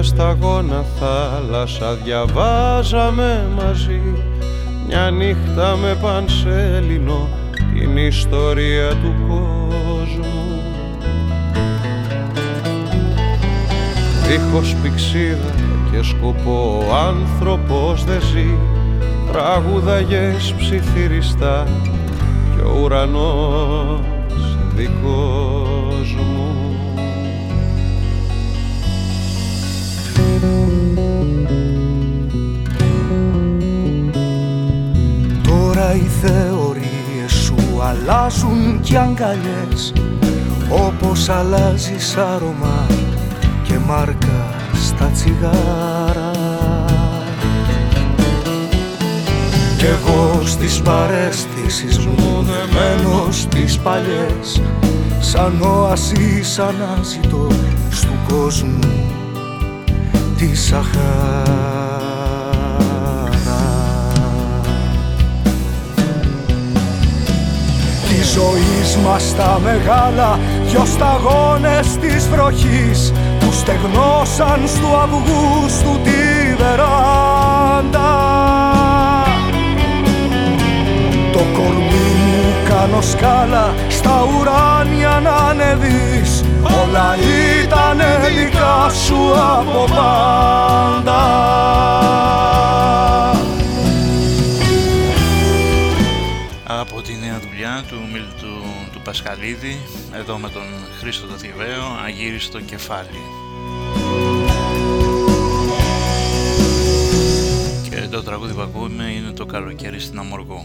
μια σταγόνα θάλασσα διαβάζαμε μαζί. Μια νύχτα με πανσέλινο την ιστορία του κόσμου. Δίχως πηξίδα και σκοπό ο άνθρωπος δεν ζει. Τραγουδαγές ψιθυριστά και ο ουρανός δικός μου Τώρα οι θεωρίες σου αλλάζουν κι αγκαλιές όπως αλλάζεις άρωμα και μάρκα στα τσιγάρα. Κι εγώ στις παρέστησεις μου δεμένος στις παλιές Σαν οασίς ανάζητο στου κόσμου της Σαχάρας ζωής μας τα μεγάλα δυο σταγόνες της βροχής που στεγνώσαν στου Αυγούστου τη βεράντα. Το κορμί μου κάνω σκάλα στα ουράνια να ανεβείς Όλα ήτανε δικά σου από πάντα Πασχαλίδη εδώ με τον Χρήστο το Θηβαίο αγύριστο κεφάλι. Και το τραγούδι που ακούμε είναι το καλοκαίρι στην Αμοργό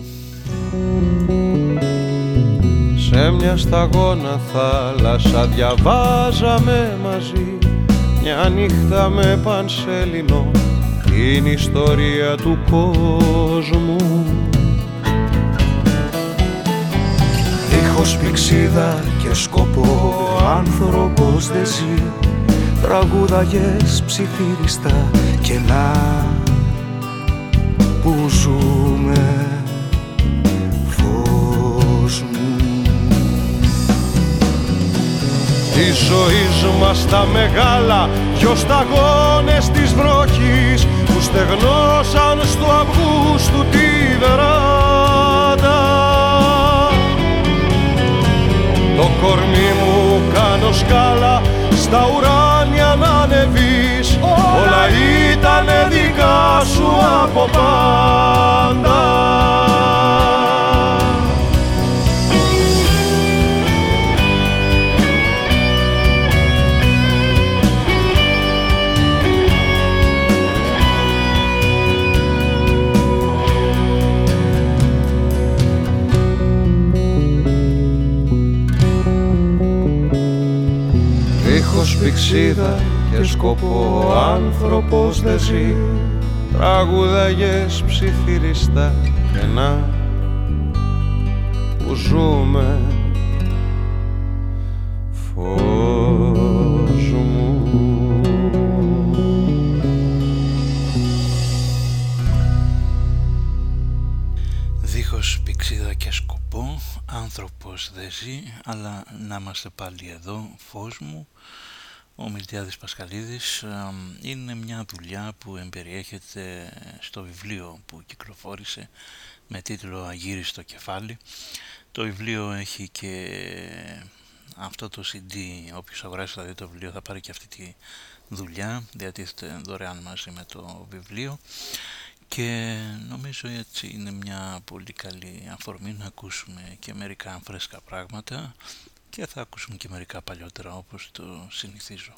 σε μια σταγόνα θάλασσα διαβάζαμε μαζί μια νύχτα με πανσέλινο την ιστορία του κόσμου Δίχως πηξίδα και σκοπό άνθρωπος δεν ζει. Τραγούδαγες ψιθύριστα κενά που ζούμε Τη ζωή μας τα μεγάλα δυο σταγόνες της βροχής που στεγνώσαν σκάλα στα ουράνια να ανεβείς. Όλα ήτανε δικά σου από πάντα πηξίδα και σκοπό άνθρωπος δεν ζει. Τραγουδαγές ψιθυριστά κενά που ζούμε. Φως μου. Δίχως πηξίδα και σκοπό άνθρωπος δεν ζει αλλά να είμαστε πάλι εδώ φως μου ο Μιλτιάδης Πασχαλίδης είναι μια δουλειά που εμπεριέχεται στο βιβλίο που κυκλοφόρησε με τίτλο «Αγύριστο κεφάλι». Το βιβλίο έχει και αυτό το CD, όποιος αγοράσει δηλαδή το βιβλίο θα πάρει και αυτή τη δουλειά, διατίθεται δωρεάν μαζί με το βιβλίο. Και νομίζω έτσι είναι μια πολύ καλή αφορμή να ακούσουμε και μερικά φρέσκα πράγματα και θα ακούσουμε και μερικά παλιότερα όπως το συνηθίζω.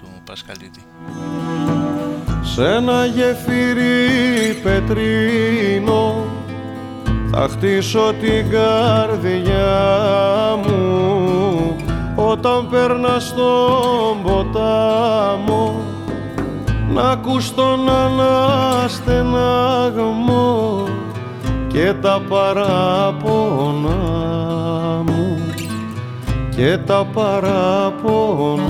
Του Πασχαλίτη. Σ' ένα γεφύρι πετρίνο θα χτίσω την καρδιά μου όταν περνάς στον ποτάμο να ακούς τον αναστενάγμο και τα παράπονα μου και τα παράπονα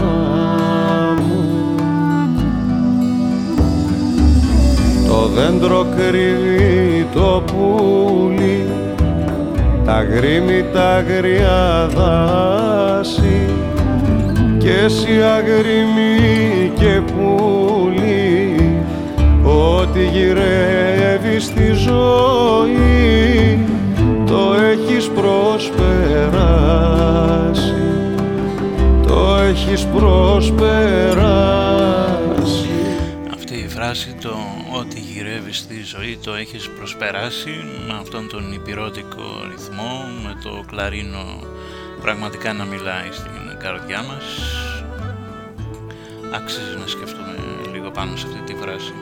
το δέντρο κρύβει το πουλί. Τα γρήμη τα αγριά δάση. Και εσύ αγρίμη και πουλί. Ό,τι γυρεύει στη ζωή το έχεις προσπεράσει. Το έχεις προσπεράσει. Αυτή η φράση το ότι γυρεύει στη ζωή το έχεις προσπεράσει με αυτόν τον υπηρώτικο ρυθμό με το κλαρίνο πραγματικά να μιλάει στην καρδιά μας. Αξίζει να σκεφτούμε λίγο πάνω σε αυτή τη φράση.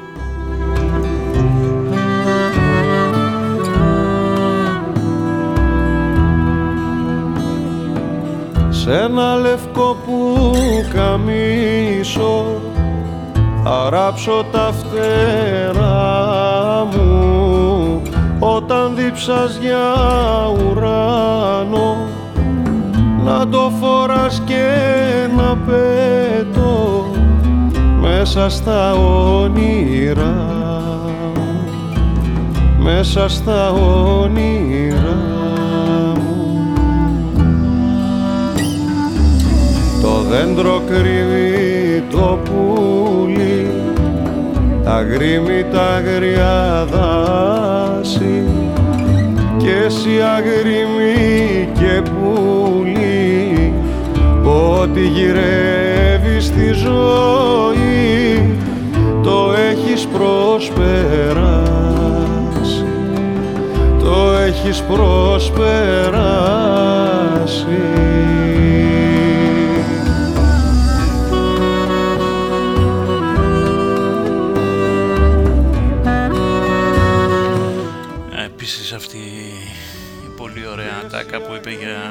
Σ' ένα λευκό που καμίσω θα ράψω τα φτερά μου όταν δίψας για ουράνο. Να το φοράς και να πέτω μέσα στα όνειρά μέσα στα όνειρά μου. Το δέντρο κρύβει το πουλί τα γρήμη τα αγριά δάση και εσύ αγρίμη και πουλί ό,τι γυρεύει στη ζωή το έχεις προσπεράσει. Το έχεις προσπεράσει για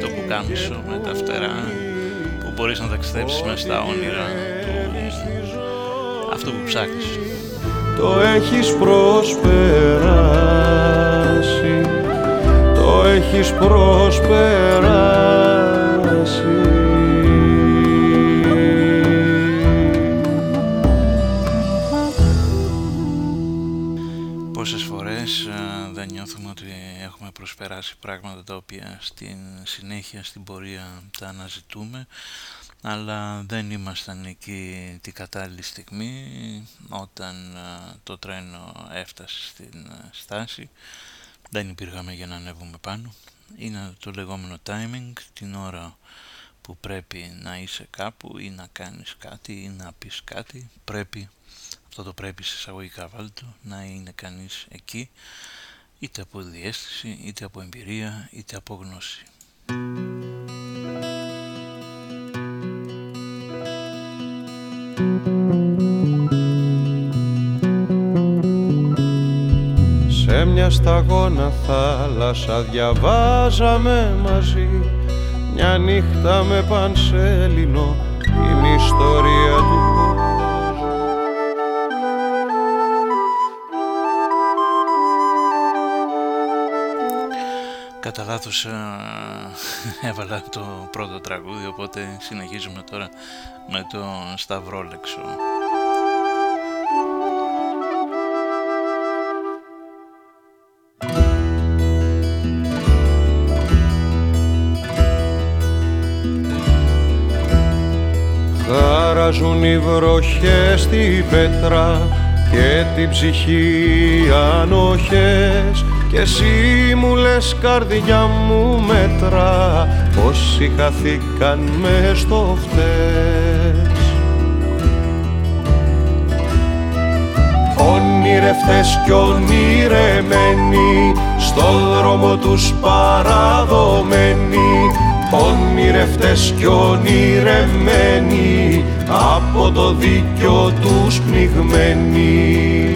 το πουκάμισο με τα φτερά που μπορείς να ταξιδέψεις μέσα στα όνειρα του αυτό που ψάχνεις. το έχεις προσπεράσει το έχεις προσπεράσει προσπεράσει πράγματα τα οποία στην συνέχεια στην πορεία τα αναζητούμε αλλά δεν ήμασταν εκεί την κατάλληλη στιγμή όταν ε, το τρένο έφτασε στην ε, στάση. Δεν υπήρχαμε για να ανέβουμε πάνω. Είναι το λεγόμενο timing την ώρα που πρέπει να είσαι κάπου ή να κάνεις κάτι ή να πεις κάτι. Πρέπει αυτό το πρέπει σε εισαγωγικά βάλτο να είναι κανείς εκεί είτε από διέστηση είτε από εμπειρία είτε από γνώση. Σε μια σταγόνα θάλασσα διαβάζαμε μαζί. Μια νύχτα με πανσέλινο την ιστορία του Κατά λάθος ε, έβαλα το πρώτο τραγούδι οπότε συνεχίζουμε τώρα με το Σταυρόλεξο. Χαράζουν οι βροχές στην πέτρα και την ψυχή ανοχές και εσύ μου λες καρδιά μου μέτρα Όσοι χαθήκαν μες στο χτες Ονειρευτές κι ονειρεμένοι στο δρόμο τους παραδομένοι ονειρευτές κι ονειρεμένοι από το δίκιο τους πνιγμένοι.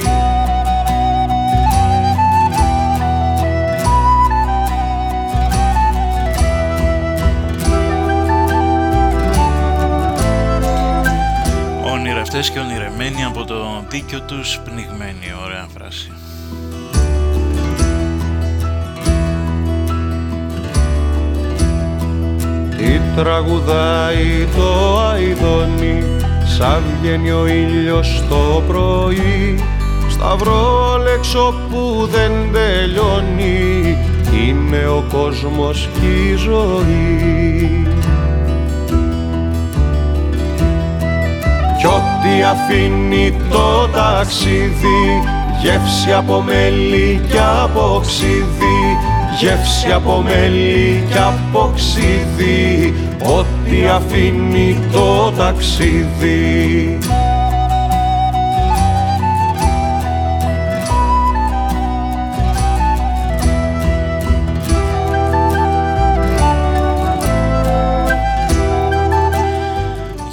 Ονειρευτές και ονειρεμένοι από το δίκιο τους πνιγμένοι, ωραία φράση. Τι τραγουδάει το αηδόνι σαν βγαίνει ο ήλιος το πρωί σταυρόλεξο που δεν τελειώνει είναι ο κόσμος και η ζωή Κι ό,τι αφήνει το ταξίδι γεύση από μέλι και από ξύδι γεύση από μέλι και από ξύδι ό,τι αφήνει το ταξίδι.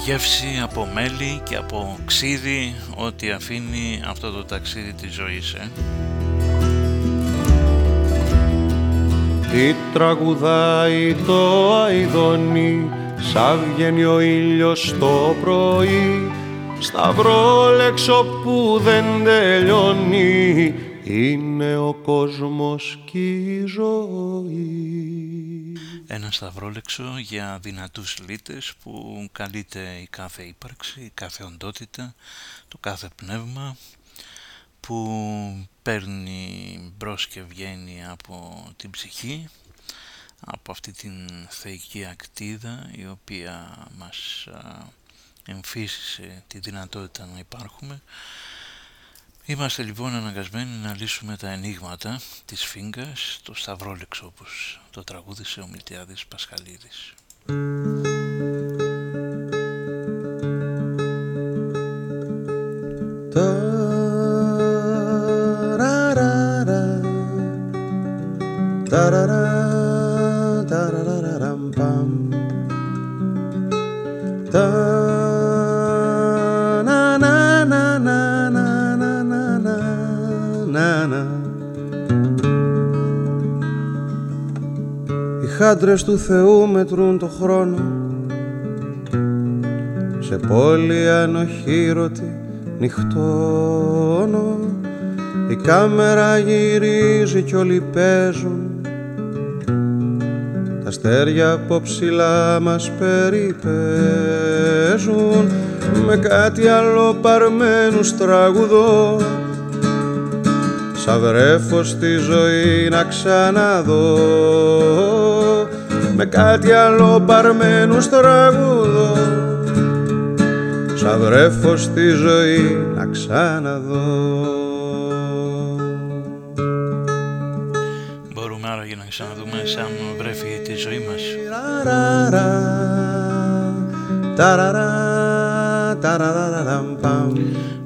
Γεύση από μέλι και από ξύδι ό,τι αφήνει αυτό το ταξίδι της ζωής ε. Τι τραγουδάει το αηδόνι σαν βγαίνει ο ήλιος το πρωί σταυρόλεξο που δεν τελειώνει είναι ο κόσμος και η ζωή. Ένα σταυρόλεξο για δυνατούς λύτες που καλείται η κάθε ύπαρξη, η κάθε οντότητα, το κάθε πνεύμα που παίρνει μπρος και βγαίνει από την ψυχή από αυτή την θεϊκή ακτίδα η οποία μας εμφύσισε τη δυνατότητα να υπάρχουμε Είμαστε λοιπόν αναγκασμένοι να λύσουμε τα ενίγματα της φίγκας, το σταυρόλεξο όπως το τραγούδισε ο Μιλτιάδης Πασχαλίδης. Οι χάντρες του Θεού μετρούν το χρόνο. Σε πόλη ανοχήρωτη νυχτώνω. Η κάμερα γυρίζει κι όλοι παίζουν. Τα αστέρια από ψηλά μας περιπέζουν. Με κάτι άλλο παρμένους τραγουδό Σαν βρέφω στη ζωή να ξαναδώ Με κάτι άλλο παρμένους τραγουδό Σαν βρέφω στη ζωή να ξαναδώ. Ξαναδούμε σαν βρέφη τη ζωή μας.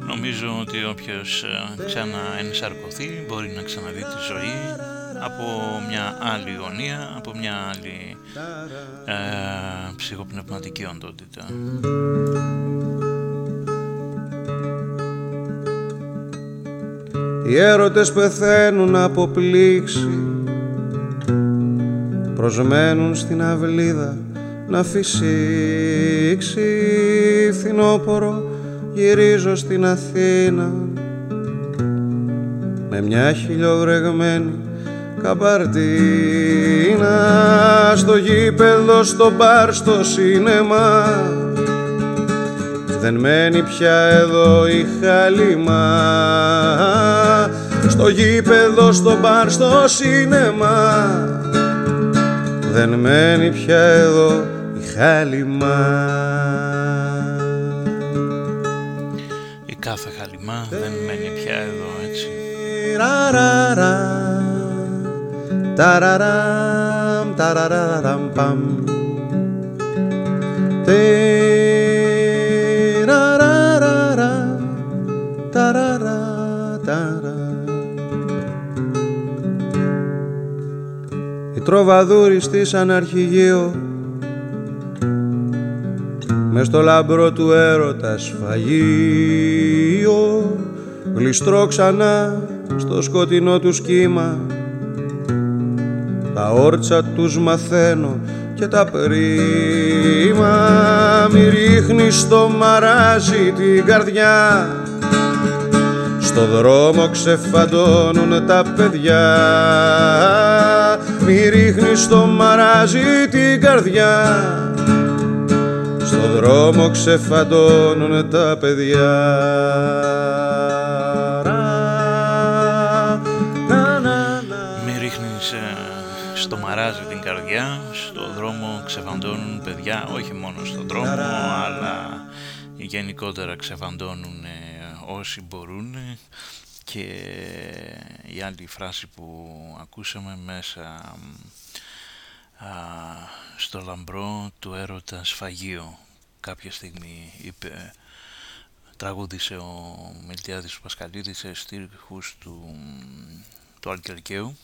Νομίζω ότι όποιος ε, ξαναενσαρκωθεί μπορεί να ξαναδεί τη ζωή από μια άλλη γωνία, από μια άλλη ε, ψυχοπνευματική οντότητα. Οι έρωτες πεθαίνουν από πλήξη προσμένουν στην αυλίδα να φυσήξει φθινόπορο γυρίζω στην Αθήνα με μια χιλιοβρεγμένη καμπαρτίνα στο γήπεδο, στο μπαρ, στο σίνεμα δεν μένει πια εδώ η χαλίμα στο γήπεδο, στο μπαρ, στο σίνεμα δεν μένει πια εδώ η χάλιμα. Η κάθε χάλιμα δεν μένει πια εδώ έτσι. Ταραραμ, ταραραραμ, παμ. τροβαδούρη της αναρχηγείο μες στο λαμπρό του έρωτα σφαγείο γλιστρώ ξανά στο σκοτεινό του κύμα τα όρτσα τους μαθαίνω και τα πρίμα μη ρίχνει στο μαράζι την καρδιά. Στο δρόμο ξεφαντώνουν τα παιδιά. Μη ρίχνει στο μαράζι την καρδιά. Στο δρόμο ξεφαντώνουν τα παιδιά γενικότερα ξεφαντώνουν όσοι μπορούν. Και η άλλη φράση που ακούσαμε μέσα στο λαμπρό του έρωτα σφαγείο. Κάποια στιγμή είπε τραγούδισε ο Μιλτιάδης Πασκαλίδης σε στίχους του, του Αλκερκαίου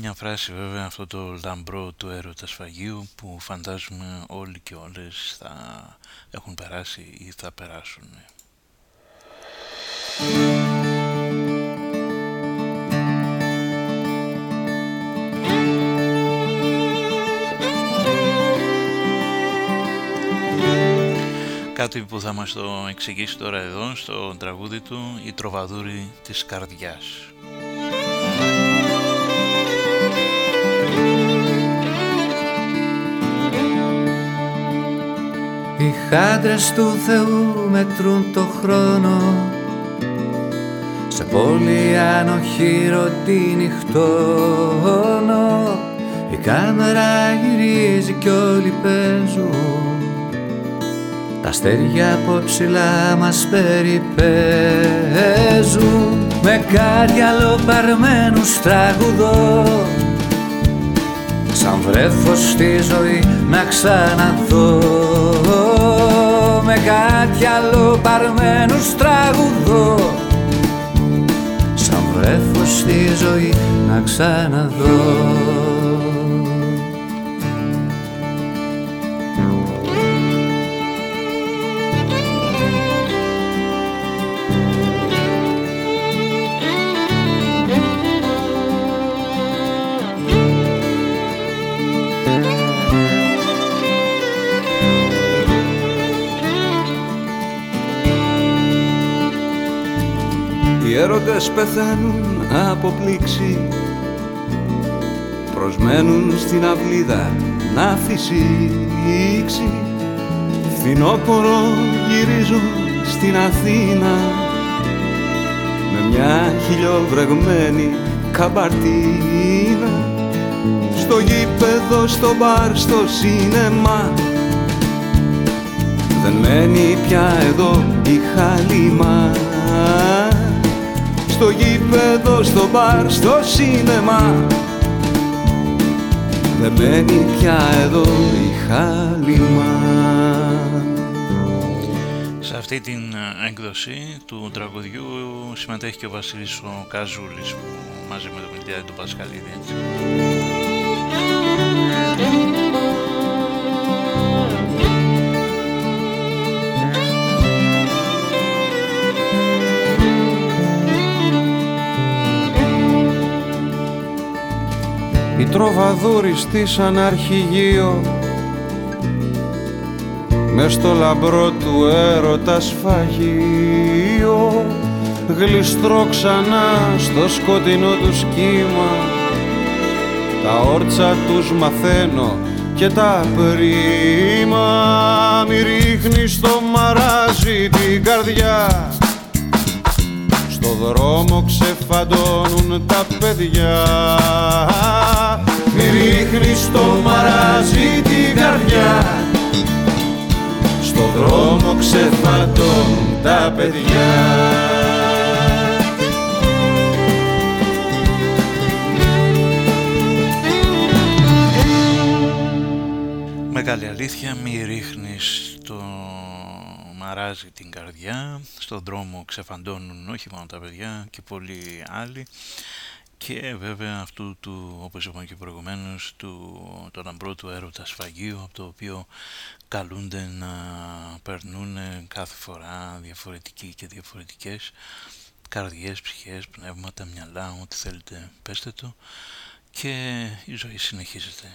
μια φράση βέβαια αυτό το λαμπρό του έρωτα σφαγείου που φαντάζομαι όλοι και όλες θα έχουν περάσει ή θα περάσουν. Κάτι που θα μας το εξηγήσει τώρα εδώ στο τραγούδι του «Η τροβαδούρη της καρδιάς». Χάντρες του Θεού μετρούν το χρόνο. Σε πόλη ανοχήρωτη νυχτώνω. Η κάμερα γυρίζει κι όλοι παίζουν. Τα αστέρια από ψηλά μας περιπέζουν. Με κάτι άλλο παρμένους τραγουδώ. Σαν βρέφω στη ζωή να ξαναδώ. Με κάτι άλλο παρμένους τραγουδώ. Σαν βρέφω στη ζωή να ξαναδώ έρωτες πεθαίνουν από πλήξη. Προσμένουν στην αυλίδα να φυσήξει Φθινόπορο γυρίζουν στην Αθήνα. Με μια χιλιοβρεγμένη καμπαρτίνα. Στο γήπεδο, στο μπαρ, στο σίνεμα Δεν μένει πια εδώ η χαλίμα στο γήπεδο, στο μπαρ, στο σίνεμα Δεν μένει πια εδώ η χάλιμα. Σε αυτή την ε, έκδοση του τραγουδιού συμμετέχει και ο Βασίλης ο Καζούλης που μαζί με τον Μιλτιάδη του Πασχαλίδη τροβαδούρης της αναρχηγείο μες στο λαμπρό του έρωτα σφαγείο γλιστρώ ξανά στο σκοτεινό του κύμα τα όρτσα τους μαθαίνω και τα πρίμα μη ρίχνεις στο μαράζι την καρδιά στο δρόμο ξεφαντώνουν τα παιδιά. Μη ρίχνεις στο μαράζι την καρδιά. Στο δρόμο ξεφαντώνουν τα παιδιά. Μεγάλη αλήθεια, μη ρίχνεις το μαράζει την καρδιά, στον δρόμο ξεφαντώνουν όχι μόνο τα παιδιά και πολλοί άλλοι και βέβαια αυτού του, όπως είπαμε και προηγουμένως, του, το λαμπρό του έρωτα σφαγίου από το οποίο καλούνται να περνούν κάθε φορά διαφορετικοί και διαφορετικές καρδιές, ψυχές, πνεύματα, μυαλά, ό,τι θέλετε πέστε το και η ζωή συνεχίζεται.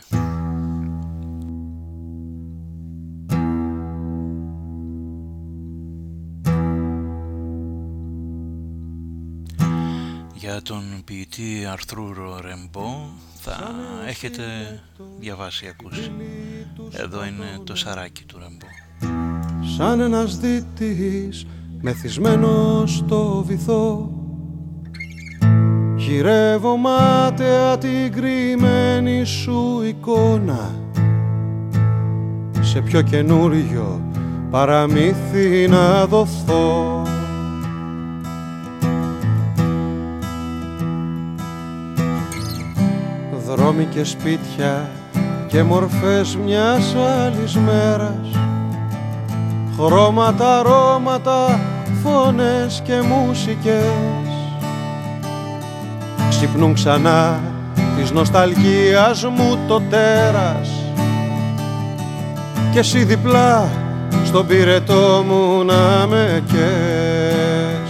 Για τον ποιητή Αρθρούρο Ρεμπό θα έχετε διαβάσει ακούσει. Εδώ είναι το σαράκι του Ρεμπό. Σαν ένας δίτης μεθυσμένος στο βυθό Γυρεύω μάταια την κρυμμένη σου εικόνα Σε πιο καινούριο παραμύθι να δοθώ; Δρόμοι και σπίτια και μορφές μιας άλλης μέρας. Χρώματα, αρώματα, φωνές και μουσικές. Ξυπνούν ξανά της νοσταλγίας μου το τέρας. Και εσύ διπλά στον πυρετό μου να με κες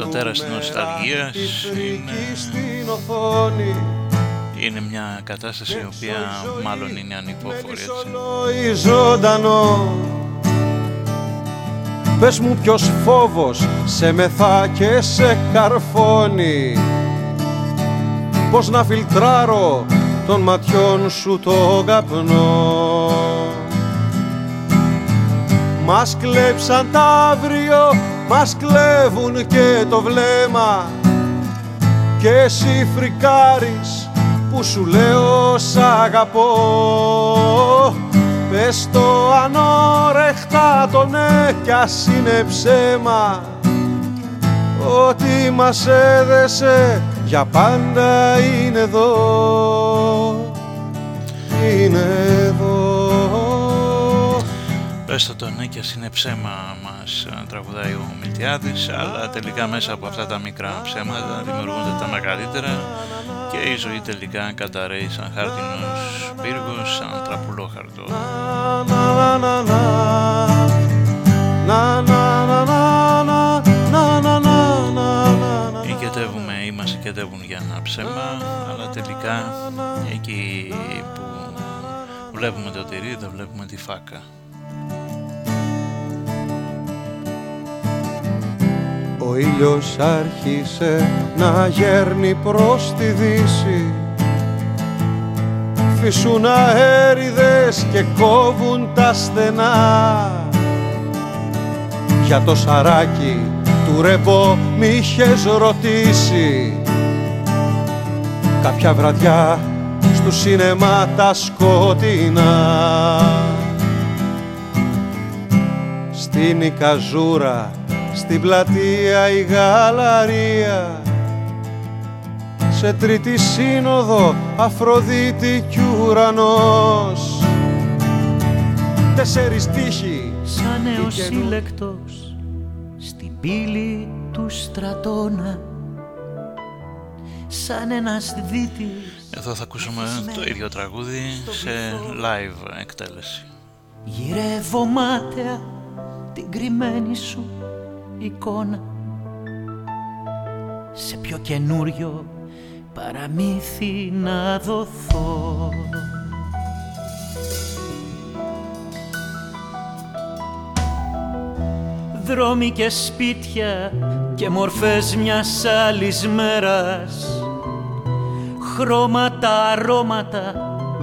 το τέρας της νοσταλγίας. Είναι... στην οθόνη είναι μια κατάσταση η οποία μάλλον είναι ανυπόφορη έτσι. ζωντανό Πες μου ποιος φόβος σε μεθά και σε καρφώνει. Πώς να φιλτράρω των ματιών σου το καπνό Μας κλέψαν τα αύριο, μας κλέβουν και το βλέμμα. Και εσύ φρικάρεις που σου λέω σ' αγαπώ. Πες το ανόρεχτα το ναι κι ας είναι ψέμα. Ό,τι μας έδεσε για πάντα είναι εδώ. Είναι εδώ Πες το ναι κι ας είναι ψέμα μας τραγουδάει ο Μιλτιάδης αλλά τελικά μέσα από αυτά τα μικρά ψέματα δημιουργούνται τα μεγαλύτερα και η ζωή τελικά καταραίει σαν χάρτινος πύργος, σαν τραπουλόχαρτο. Οικετεύουμε ή μας οικετεύουν για ένα ψέμα, αλλά τελικά εκεί που βλέπουμε το τυρί δεν βλέπουμε τη φάκα. Ήλιος άρχισε να γέρνει προς τη δύση. Φυσούν αέριδες και κόβουν τα στενά. Για το σαράκι του ρεμπό μ' είχες ρωτήσει. Κάποια βραδιά στου σινεμά τα σκοτεινά. Στην Ικαζούρα στην πλατεία η γαλαρία σε τρίτη σύνοδο Αφροδίτη κι ουρανός. Τέσσερις τείχοι σαν νεοσύλλεκτος στην πύλη του στρατόνα σαν ένας δίτης Εδώ θα ακούσουμε το ίδιο τραγούδι σε live εκτέλεση. Γυρεύω μάταια την κρυμμένη σου εικόνα. Σε πιο καινούριο παραμύθι να δοθώ. Δρόμοι και σπίτια και μορφές μιας άλλης μέρας. Χρώματα, αρώματα,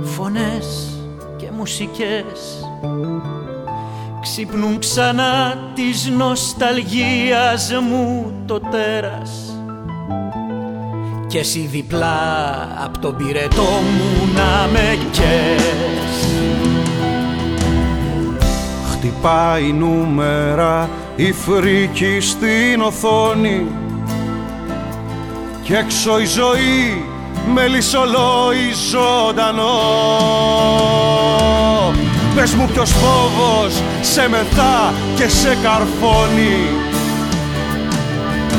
φωνές και μουσικές Ξυπνούν ξανά της νοσταλγίας μου το τέρας. Και εσύ διπλά απ' τον πυρετό μου να με κες. Χτυπάει νούμερα η φρίκη στην οθόνη. Και έξω η ζωή με λυσολόι ζωντανό Πες μου ποιος φόβος σε μεθά και σε καρφώνει.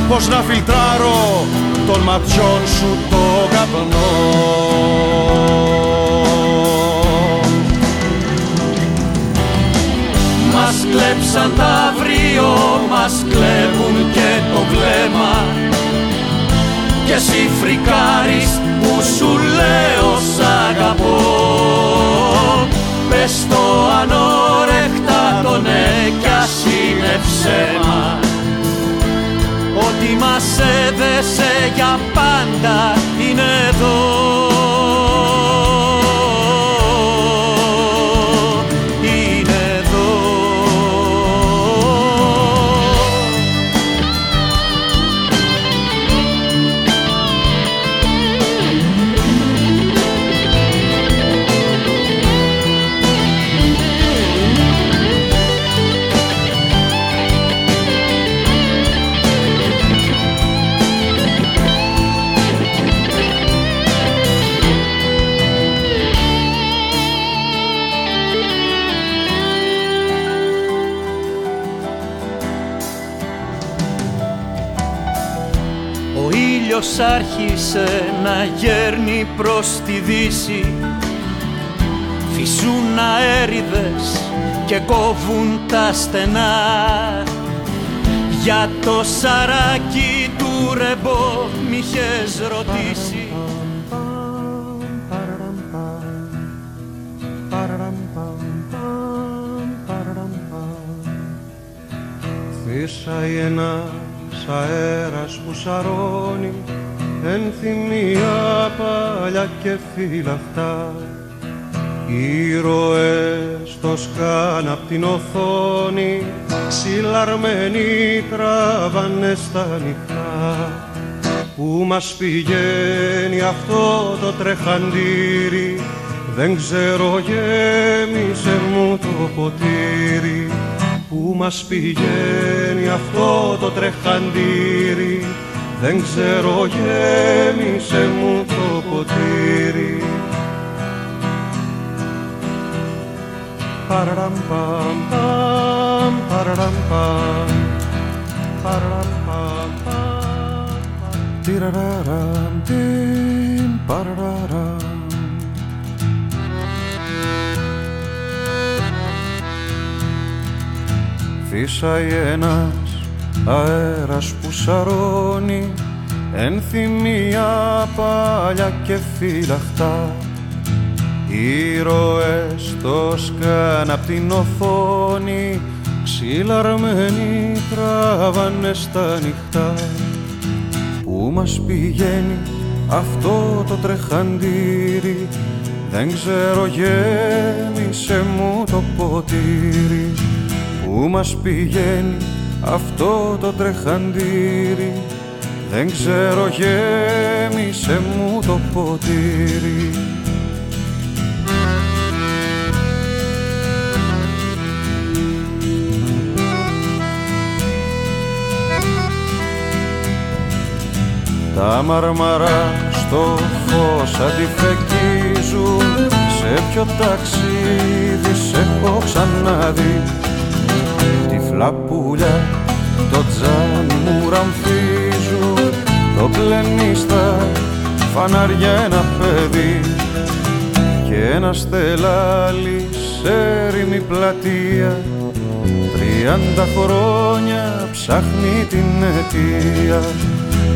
Πως να φιλτράρω των ματιών σου το καπνό. Μας κλέψαν τα αύριο, μας κλέβουν και το βλέμμα. Και εσύ φρικάρεις που σου λέω σ' αγαπώ Πες το ανόρεκτα το ναι κι ας είναι ψέμα. Ότι μας έδεσε για πάντα είναι εδώ ήλιος άρχισε να γέρνει προς τη δύση; Φυσούν αέριδες και κόβουν τα στενά. Για το σαράκι του ρεμπό μ' είχες ρωτήσει. Φύσαει ένα αέρας που σαρώνει ενθυμία παλιά και φυλαχτά Ήρωες το σκάν απ' την οθόνη ξυλαρμένοι τραβάνε στα νυχτά. Πού μας πηγαίνει αυτό το τρεχαντήρι δεν ξέρω γέμισε μου το ποτήρι Πού μας πηγαίνει αυτό το τρεχαντήρι. Δεν ξέρω γέμισε μου το ποτήρι. Παραραμ παμ παμ παραραμ παμ παραραμ παμ παμ τιραραραμ τιμ παραραραμ Φύσαει ένας αέρας που σαρώνει ενθυμία παλιά και φυλαχτά. Ήρωες το σκάν απ' την οθόνη ξυλαρμένοι τράβανε στα νυχτά. Πού μας πηγαίνει αυτό το τρεχαντήρι δεν ξέρω γέμισε μου το ποτήρι Πού μας πηγαίνει αυτό το τρεχαντήρι. Δεν ξέρω γέμισε μου το ποτήρι. Τα μαρμαρά στο φως αντιφεκίζουν. Σε ποιο ταξίδι σε έχω ξαναδεί Τυφλά πουλιά το τζάμι μου ραμφίζουν Το πλένει στα φανάρια ένα παιδί Και ένα στελάλι σε έρημη πλατεία. Τριάντα χρόνια ψάχνει την αιτία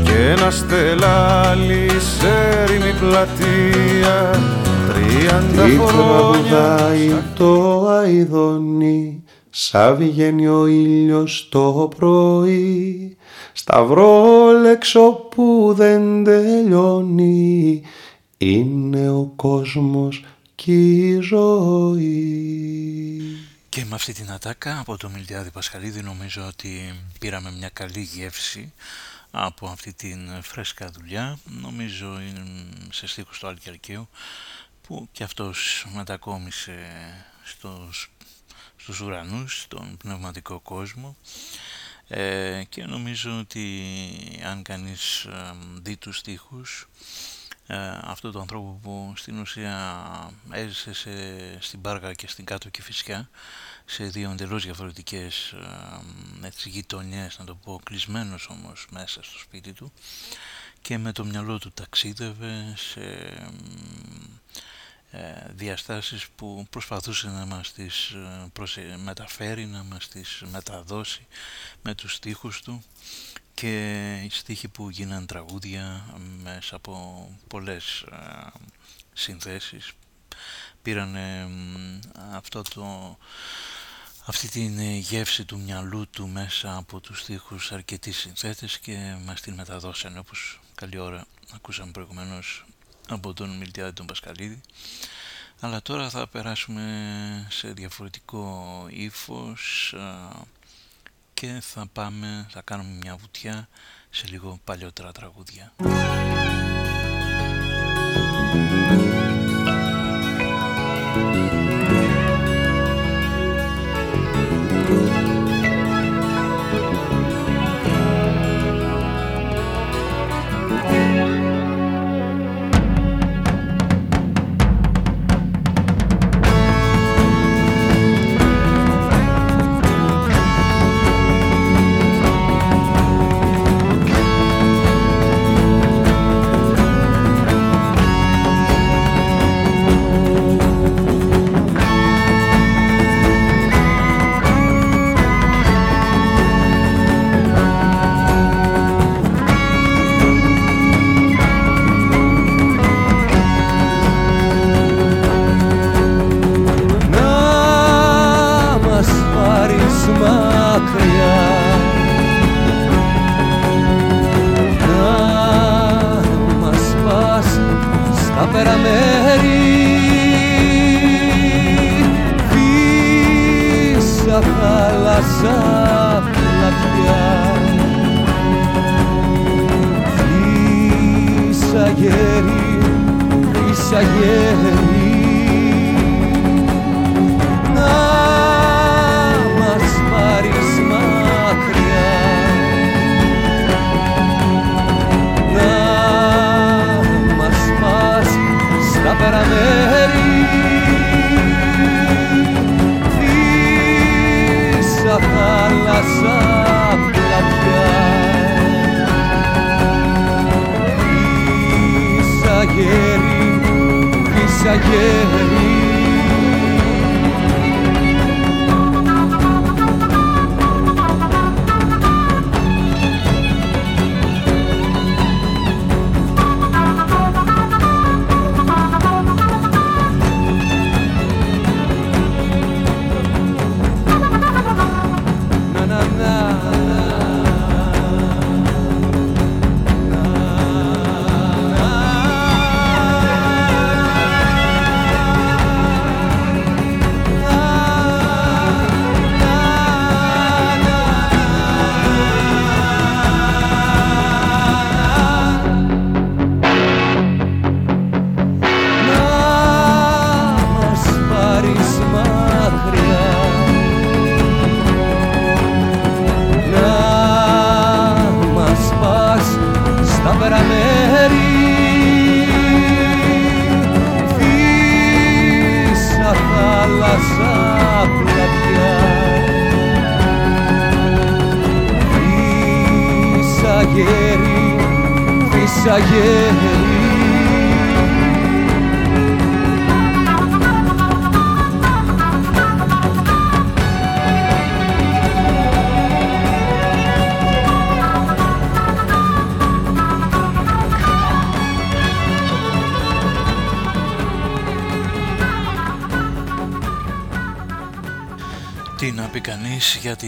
και ένα στελάλι σε έρημη πλατεία. Τριάντα χρόνια το αηδονί Σα βγαίνει ο ήλιος το πρωί Σταυρόλεξο που δεν τελειώνει. Είναι ο κόσμος και η ζωή. Και με αυτή την ατάκα από το Μιλτιάδη Πασχαλίδη νομίζω ότι πήραμε μια καλή γεύση από αυτή την φρέσκα δουλειά. Νομίζω είναι σε στίχους του Αλκιαρκαίου που και αυτός μετακόμισε στους στους ουρανούς, στον πνευματικό κόσμο. Ε, και νομίζω ότι αν κανείς ε, δει τους στίχους ε, αυτού του ανθρώπου που στην ουσία έζησε σε, στην Πάργα και στην Κάτω και φυσικά σε δύο εντελώς διαφορετικές ε, έτσι, γειτονιές, να το πω, κλεισμένος όμως μέσα στο σπίτι του και με το μυαλό του ταξίδευε σε ε, διαστάσεις που προσπαθούσε να μας τις ε, μεταφέρει, να μας τις μεταδώσει με τους στίχους του. Και οι στίχοι που γίναν τραγούδια μέσα από πολλές ε, συνθέσεις. Πήραν αυτό το, αυτή την γεύση του μυαλού του μέσα από τους στίχους αρκετοί συνθέτες και μας την μεταδώσαν όπως καλή ώρα ακούσαμε προηγουμένως από τον Μιλτιάδη τον Πασκαλίδη αλλά τώρα θα περάσουμε σε διαφορετικό ύφος και θα πάμε, θα κάνουμε μια βουτιά σε λίγο παλιότερα τραγούδια.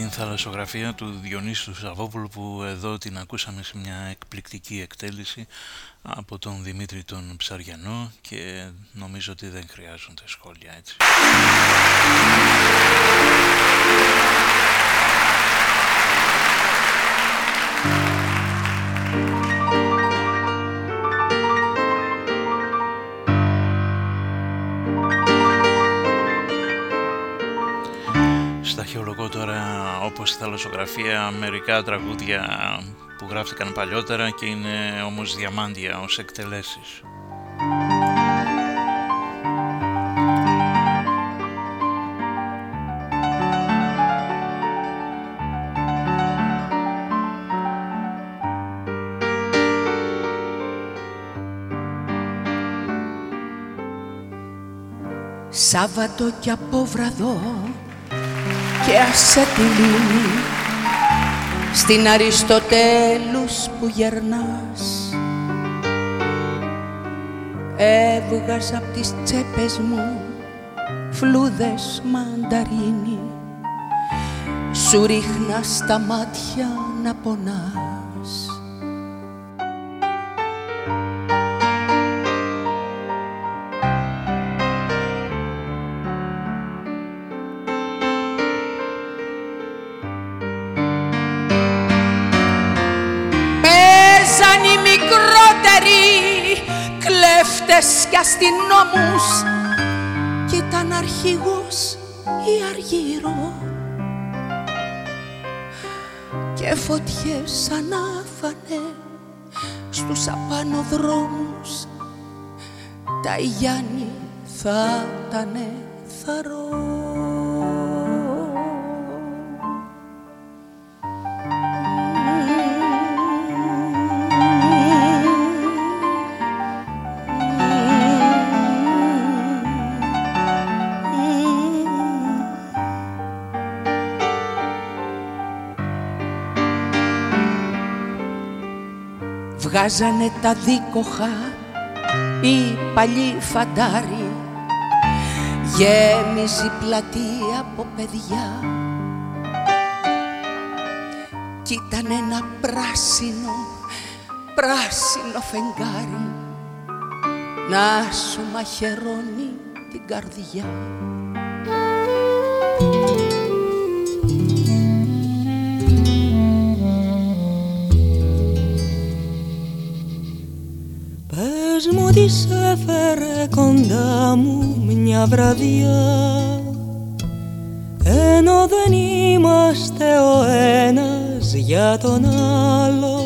Θαλασσογραφία του Διονύσου του Σαββόπουλου που εδώ την ακούσαμε σε μια εκπληκτική εκτέλεση από τον Δημήτρη τον Ψαριανό και νομίζω ότι δεν χρειάζονται σχόλια έτσι. Στη θαλασσογραφία μερικά τραγούδια που γράφτηκαν παλιότερα και είναι όμως διαμάντια ως εκτελέσεις. Σάββατο και απόβραδο και άσε τη λίμνη στην Αριστοτέλους που γερνάς Έβγαζα απ' τις τσέπες μου φλούδες μανταρίνι. Σου ρίχνας στα μάτια να πονάς κλέφτες και αστυνόμους. Κι ήταν αρχηγός ή αργύρο. Και φωτιές ανάφανε στους απάνω δρόμους τα Γιάννη θα ήτανε θαρό βγάζανε τα δίκοχα οι παλιοί φαντάροι. Γέμιζε πλατεία από παιδιά. Κι ήταν ένα πράσινο, πράσινο φεγγάρι. Να σου μαχαιρώνει την καρδιά. Μου της έφερε κοντά μου μια βραδιά. Ενώ δεν είμαστε ο ένας για τον άλλο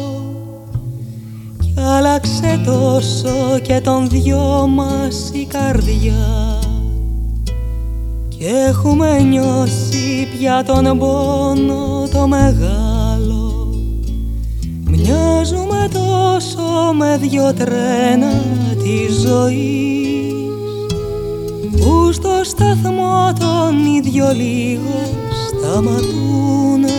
κι άλλαξε τόσο και τον δυο μας η καρδιά. Και έχουμε νιώσει πια τον πόνο το μεγάλο. Μοιάζουμε τόσο με δυο τρένα τη ζωή. Που στο σταθμό τον ίδιο λίγο σταματούνε.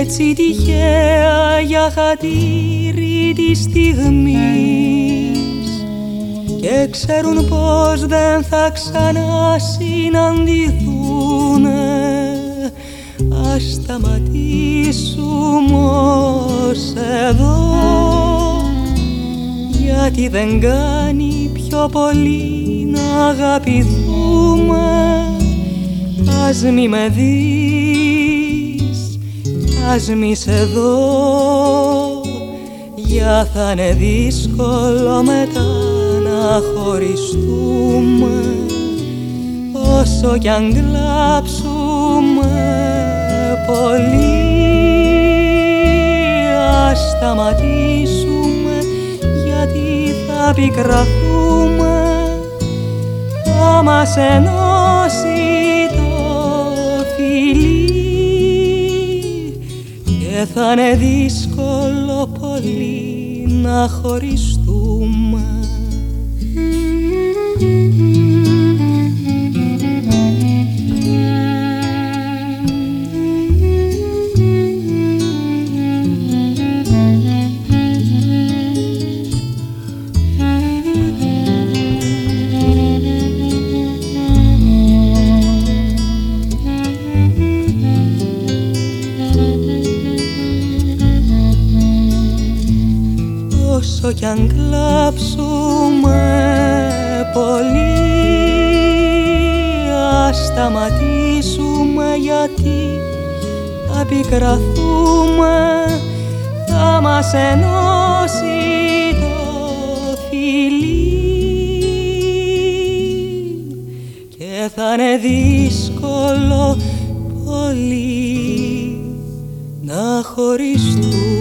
Έτσι τυχαία για χατήρι της στιγμής. Και ξέρουν πως δεν θα ξανά συναντηθούνε. Ας σταματήσουμε ως εδώ γιατί δεν κάνει πιο πολύ να αγαπηθούμε. Ας μη με δεις, ας μη σε δω. Για θα είναι δύσκολο μετά να χωριστούμε. Όσο κι αν κλάψουμε πολύ Ας σταματήσουμε θα πικραθούμε θα μας ενώσει το φιλί. Και θα είναι δύσκολο πολύ να χωριστούμε κι αν κλάψουμε πολύ ας σταματήσουμε γιατί θα πικραθούμε θα μας ενώσει το φιλί και θα είναι δύσκολο πολύ να χωριστούμε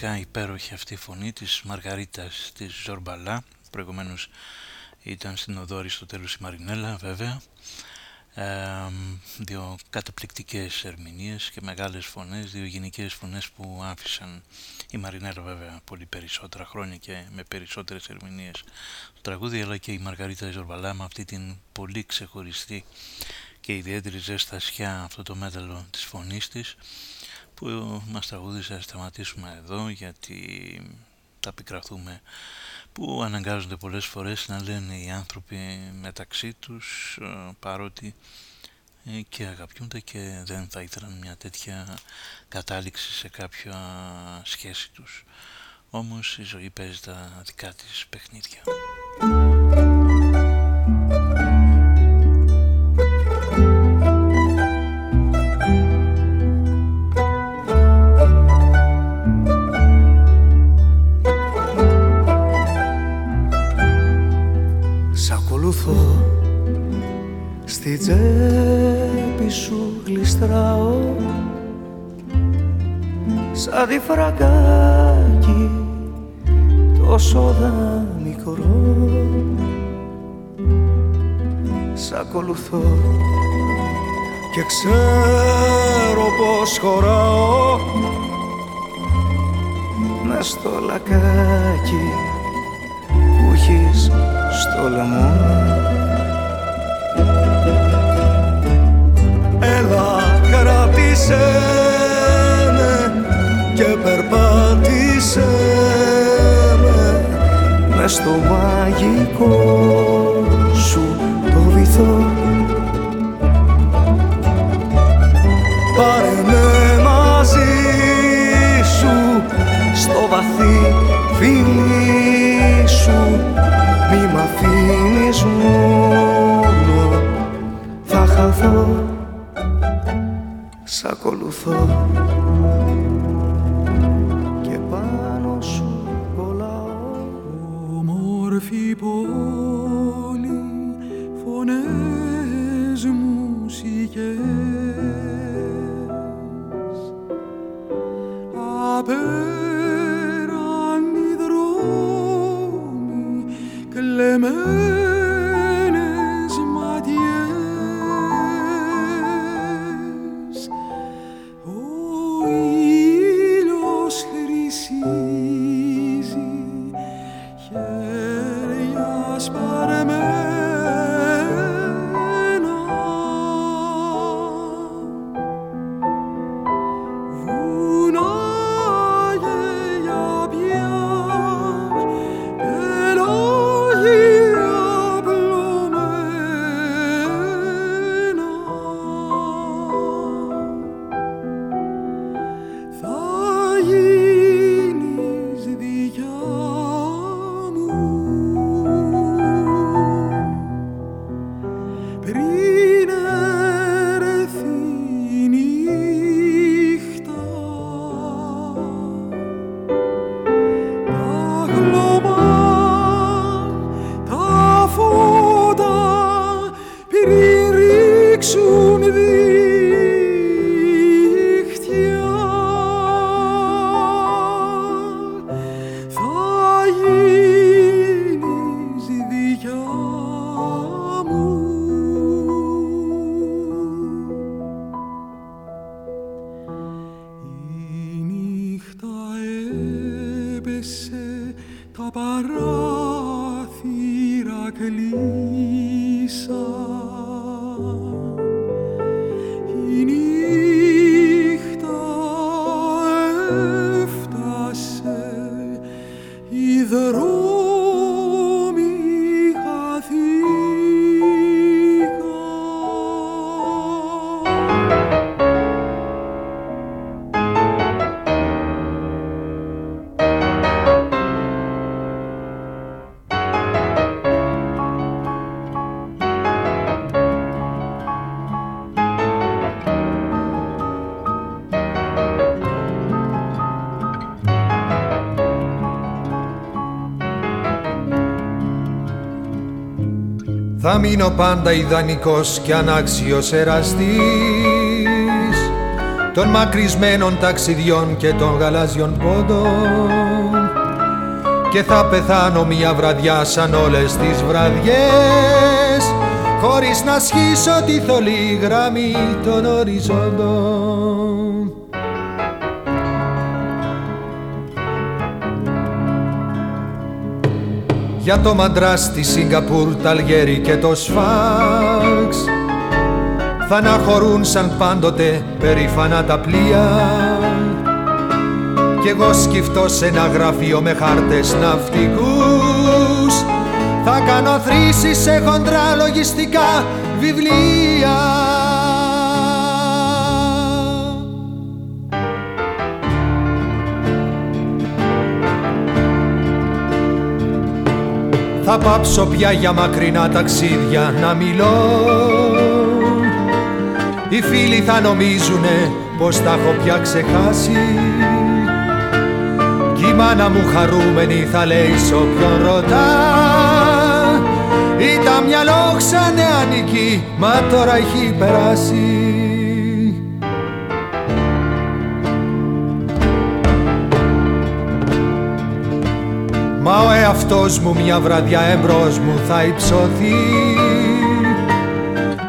πραγματικά υπέροχη αυτή η φωνή της Μαργαρίτας της Ζορμπαλά. Προηγουμένως ήταν στην Οδόρη στο τέλος η Μαρινέλα βέβαια. Ε, δύο καταπληκτικές ερμηνείες και μεγάλες φωνές, δύο γενικές φωνές που άφησαν η Μαρινέλα βέβαια πολύ περισσότερα χρόνια και με περισσότερες ερμηνείες το τραγούδι αλλά και η Μαργαρίτα Ζορμπαλά με αυτή την πολύ ξεχωριστή και ιδιαίτερη ζεστασιά αυτό το μέταλλο της φωνής της που μας τραγούδισε να σταματήσουμε εδώ γιατί τα πικραθούμε που αναγκάζονται πολλές φορές να λένε οι άνθρωποι μεταξύ τους ε, παρότι ε, και αγαπιούνται και δεν θα ήθελαν μια τέτοια κατάληξη σε κάποια σχέση τους. Όμως η ζωή παίζει τα δικά της παιχνίδια. Στη τσέπη σου γλιστράω. Σαν τη φραγκάκι τόσο μικρό Σ' ακολουθώ και ξέρω πως χωράω. Μες στο λακάκι που έχεις στο λαιμό κράτησέ με και περπάτησέ με μες στο μαγικό σου το βυθό. Πάρε με μαζί σου στο βαθύ φίλι σου. Μη μ' αφήνεις μόνο. Θα χαθώ σ' ακολουθώ Θα μείνω πάντα ιδανικός και ανάξιος εραστής των μακρισμένων ταξιδιών και των γαλάζιων πόντων και θα πεθάνω μια βραδιά σαν όλες τις βραδιές χωρίς να σχίσω τη θολή γραμμή των οριζόντων. Για το μαντρά στη Σιγκαπούρ, τα Αλγέρι και το Σφάξ θα αναχωρούν σαν πάντοτε περήφανα τα πλοία. Κι εγώ σκυφτώ σε ένα γραφείο με χάρτες ναυτικούς. Θα κάνω θρήσεις σε χοντρά λογιστικά βιβλία Θα πάψω πια για μακρινά ταξίδια να μιλώ. Οι φίλοι θα νομίζουνε πως τα έχω πια ξεχάσει. Κι η μάνα μου χαρούμενη θα λέει σ' όποιον ρωτά. Ήταν μυαλό νεανική, μα τώρα έχει περάσει εαυτός μου μια βραδιά εμπρός μου θα υψωθεί.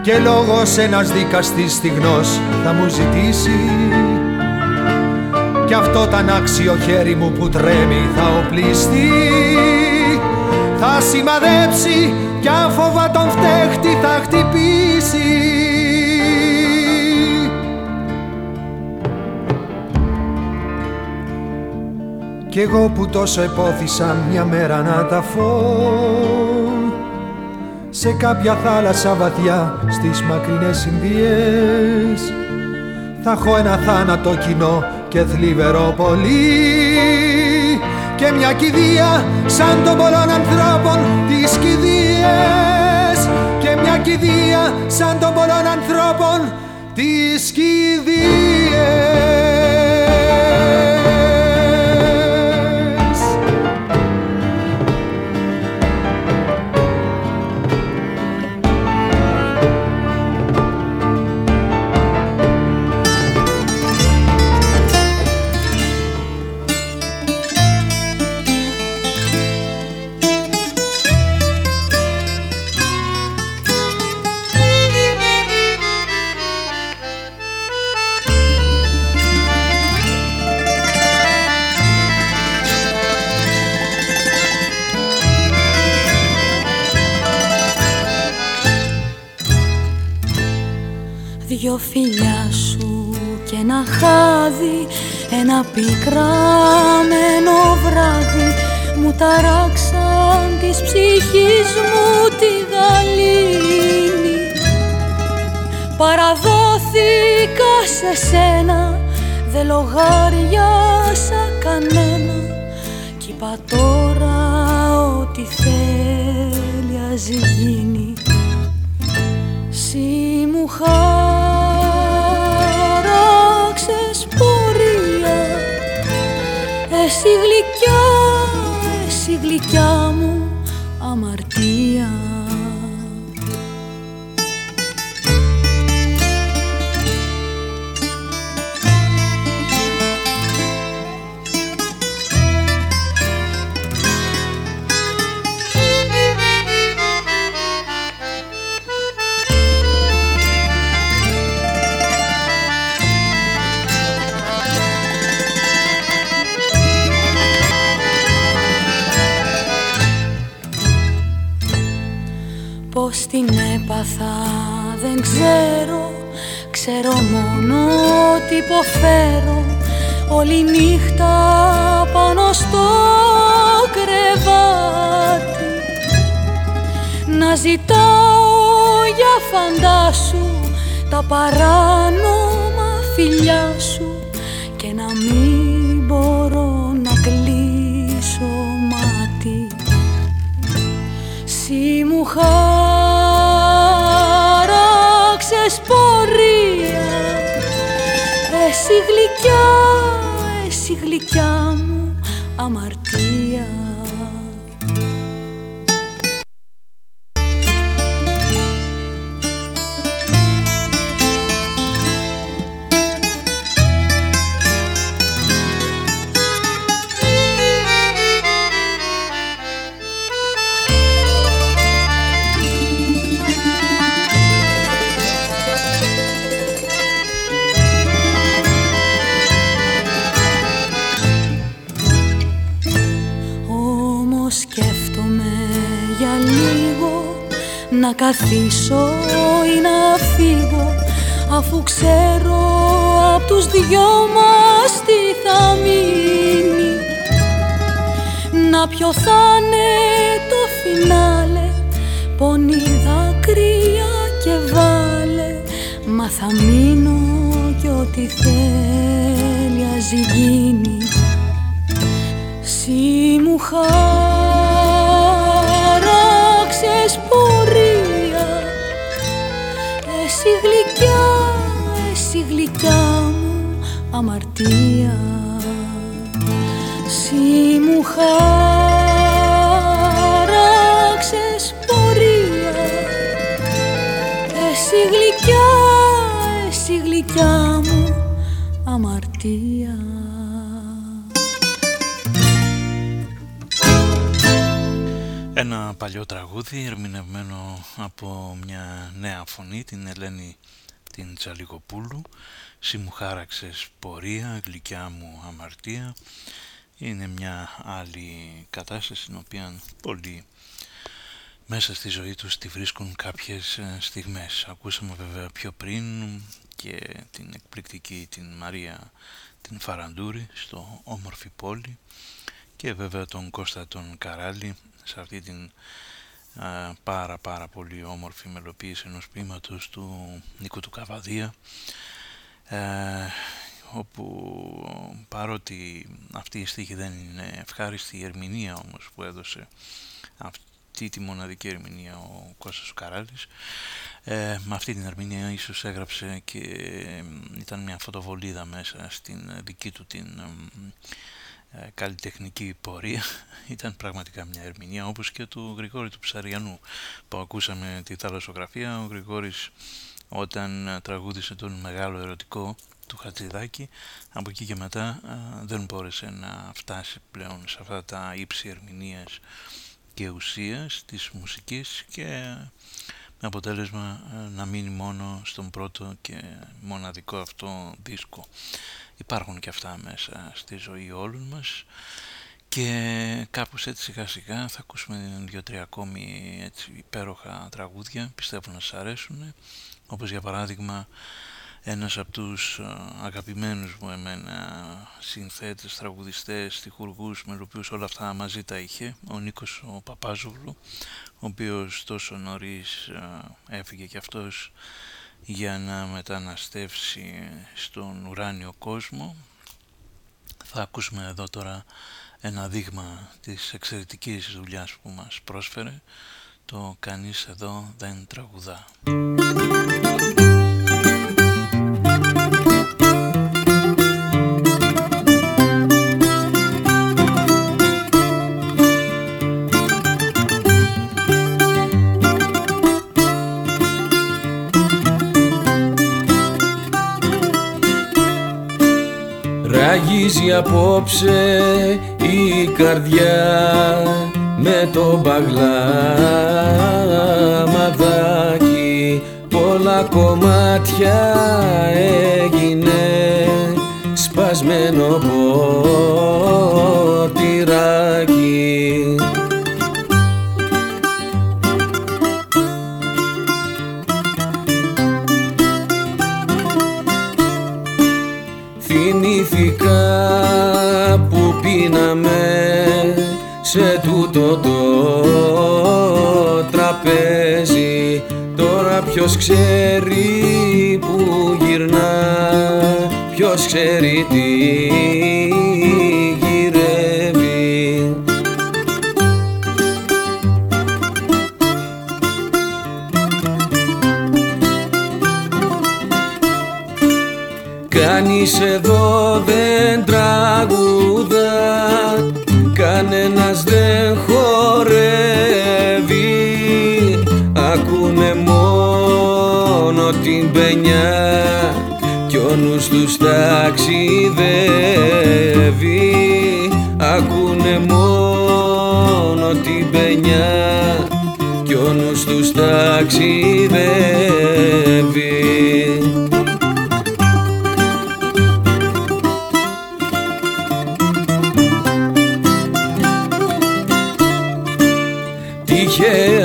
Και λόγος ένας δικαστής στιγνός θα μου ζητήσει. Κι αυτό τα άξιο χέρι μου που τρέμει θα οπλιστεί. Θα σημαδέψει κι άφοβα τον φταίχτη θα χτυπήσει Κι εγώ που τόσο επόθησα μια μέρα να τα φω Σε κάποια θάλασσα βαθιά στις μακρινές Ινδίες Θα έχω ένα θάνατο κοινό και θλιβερό πολύ. Και μια κηδεία σαν των πολλών ανθρώπων τις κηδείες. Και μια κηδεία σαν των πολλών ανθρώπων τις κηδείες δυο φιλιά σου και ένα χάδι ένα πικραμένο βράδυ. Μου ταράξαν της ψυχής μου τη γαλήνη. Παραδόθηκα σε σένα, δε λογάριασα κανένα. Κι είπα τώρα ό,τι θέλει ας γίνει. Συ μου χάραξες Εσύ γλυκιά, εσύ γλυκιά μου την έπαθα δεν ξέρω. Ξέρω μόνο ότι υποφέρω. Όλη νύχτα πάνω στο κρεβάτι. Να ζητάω για φαντάσου Τα παράνομα φιλιά σου. Και να μην μπορώ να κλείσω μάτι. Συ μου Εσύ γλυκιά, εσύ γλυκιά μου αμαρτία να καθίσω ή να φύγω αφού ξέρω απ' τους δυο μας τι θα μείνει. Να ποιο θα είναι το φινάλε πονή δάκρυα και βάλε μα θα μείνω κι ό,τι θέλει ας γίνει. Συ μου χάραξες εσύ γλυκιά μου αμαρτία. Συ μου χάραξες πορεία. Εσύ γλυκιά, εσύ γλυκιά μου αμαρτία. Ένα παλιό τραγούδι ερμηνευμένο από μια νέα φωνή, την Ελένη την Τζαλιγοπούλου «Συ μου χάραξες πορεία, γλυκιά μου αμαρτία» είναι μια άλλη κατάσταση στην οποία πολλοί μέσα στη ζωή τους τη βρίσκουν κάποιες ε, στιγμές. Ακούσαμε βέβαια πιο πριν και την εκπληκτική την Μαρία την Φαραντούρη στο όμορφη πόλη και βέβαια τον Κώστα τον Καράλη σε αυτή την πάρα πάρα πολύ όμορφη μελοποίηση ενός ποίηματος του Νίκου του Καβαδία ε, όπου παρότι αυτή η στίχη δεν είναι ευχάριστη η ερμηνεία όμως που έδωσε αυτή τη μοναδική ερμηνεία ο Κώστας Καράλης ε, με αυτή την ερμηνεία ίσως έγραψε και ήταν μια φωτοβολίδα μέσα στην δική του την ε, καλλιτεχνική πορεία. Ήταν πραγματικά μια ερμηνεία όπως και του Γρηγόρη του Ψαριανού που ακούσαμε τη θαλασσογραφία. Ο Γρηγόρης όταν τραγούδισε τον μεγάλο ερωτικό του Χατζηδάκη από εκεί και μετά δεν μπόρεσε να φτάσει πλέον σε αυτά τα ύψη ερμηνείας και ουσίας της μουσικής και με αποτέλεσμα να μείνει μόνο στον πρώτο και μοναδικό αυτό δίσκο. Υπάρχουν και αυτά μέσα στη ζωή όλων μας. Και κάπως έτσι σιγά σιγά θα ακούσουμε δύο-τρία ακόμη έτσι υπέροχα τραγούδια. Πιστεύω να σας αρέσουν. Όπως για παράδειγμα ένας από τους αγαπημένους μου εμένα συνθέτες, τραγουδιστές, στιχουργούς με οποίους όλα αυτά μαζί τα είχε ο Νίκος ο Παπάζοβλου ο οποίος τόσο νωρίς έφυγε και αυτός για να μεταναστεύσει στον ουράνιο κόσμο. Θα ακούσουμε εδώ τώρα ένα δείγμα της εξαιρετικής δουλειάς που μας πρόσφερε. Το «Κανείς εδώ δεν τραγουδά». Ραγίζει απόψε η καρδιά με το μπαγλαμαδάκι πολλά κομμάτια έγινε σπασμένο ποτηράκι τραπέζι τώρα ποιος ξέρει που γυρνά ποιος ξέρει τι γυρεύει. Κανείς εδώ δεν τραγουδά Κανένας δεν χορεύει την παινιά Κι ο νους τους ταξιδεύει. Ακούνε μόνο την παινιά Κι ο νους τους ταξιδεύει. Φέρ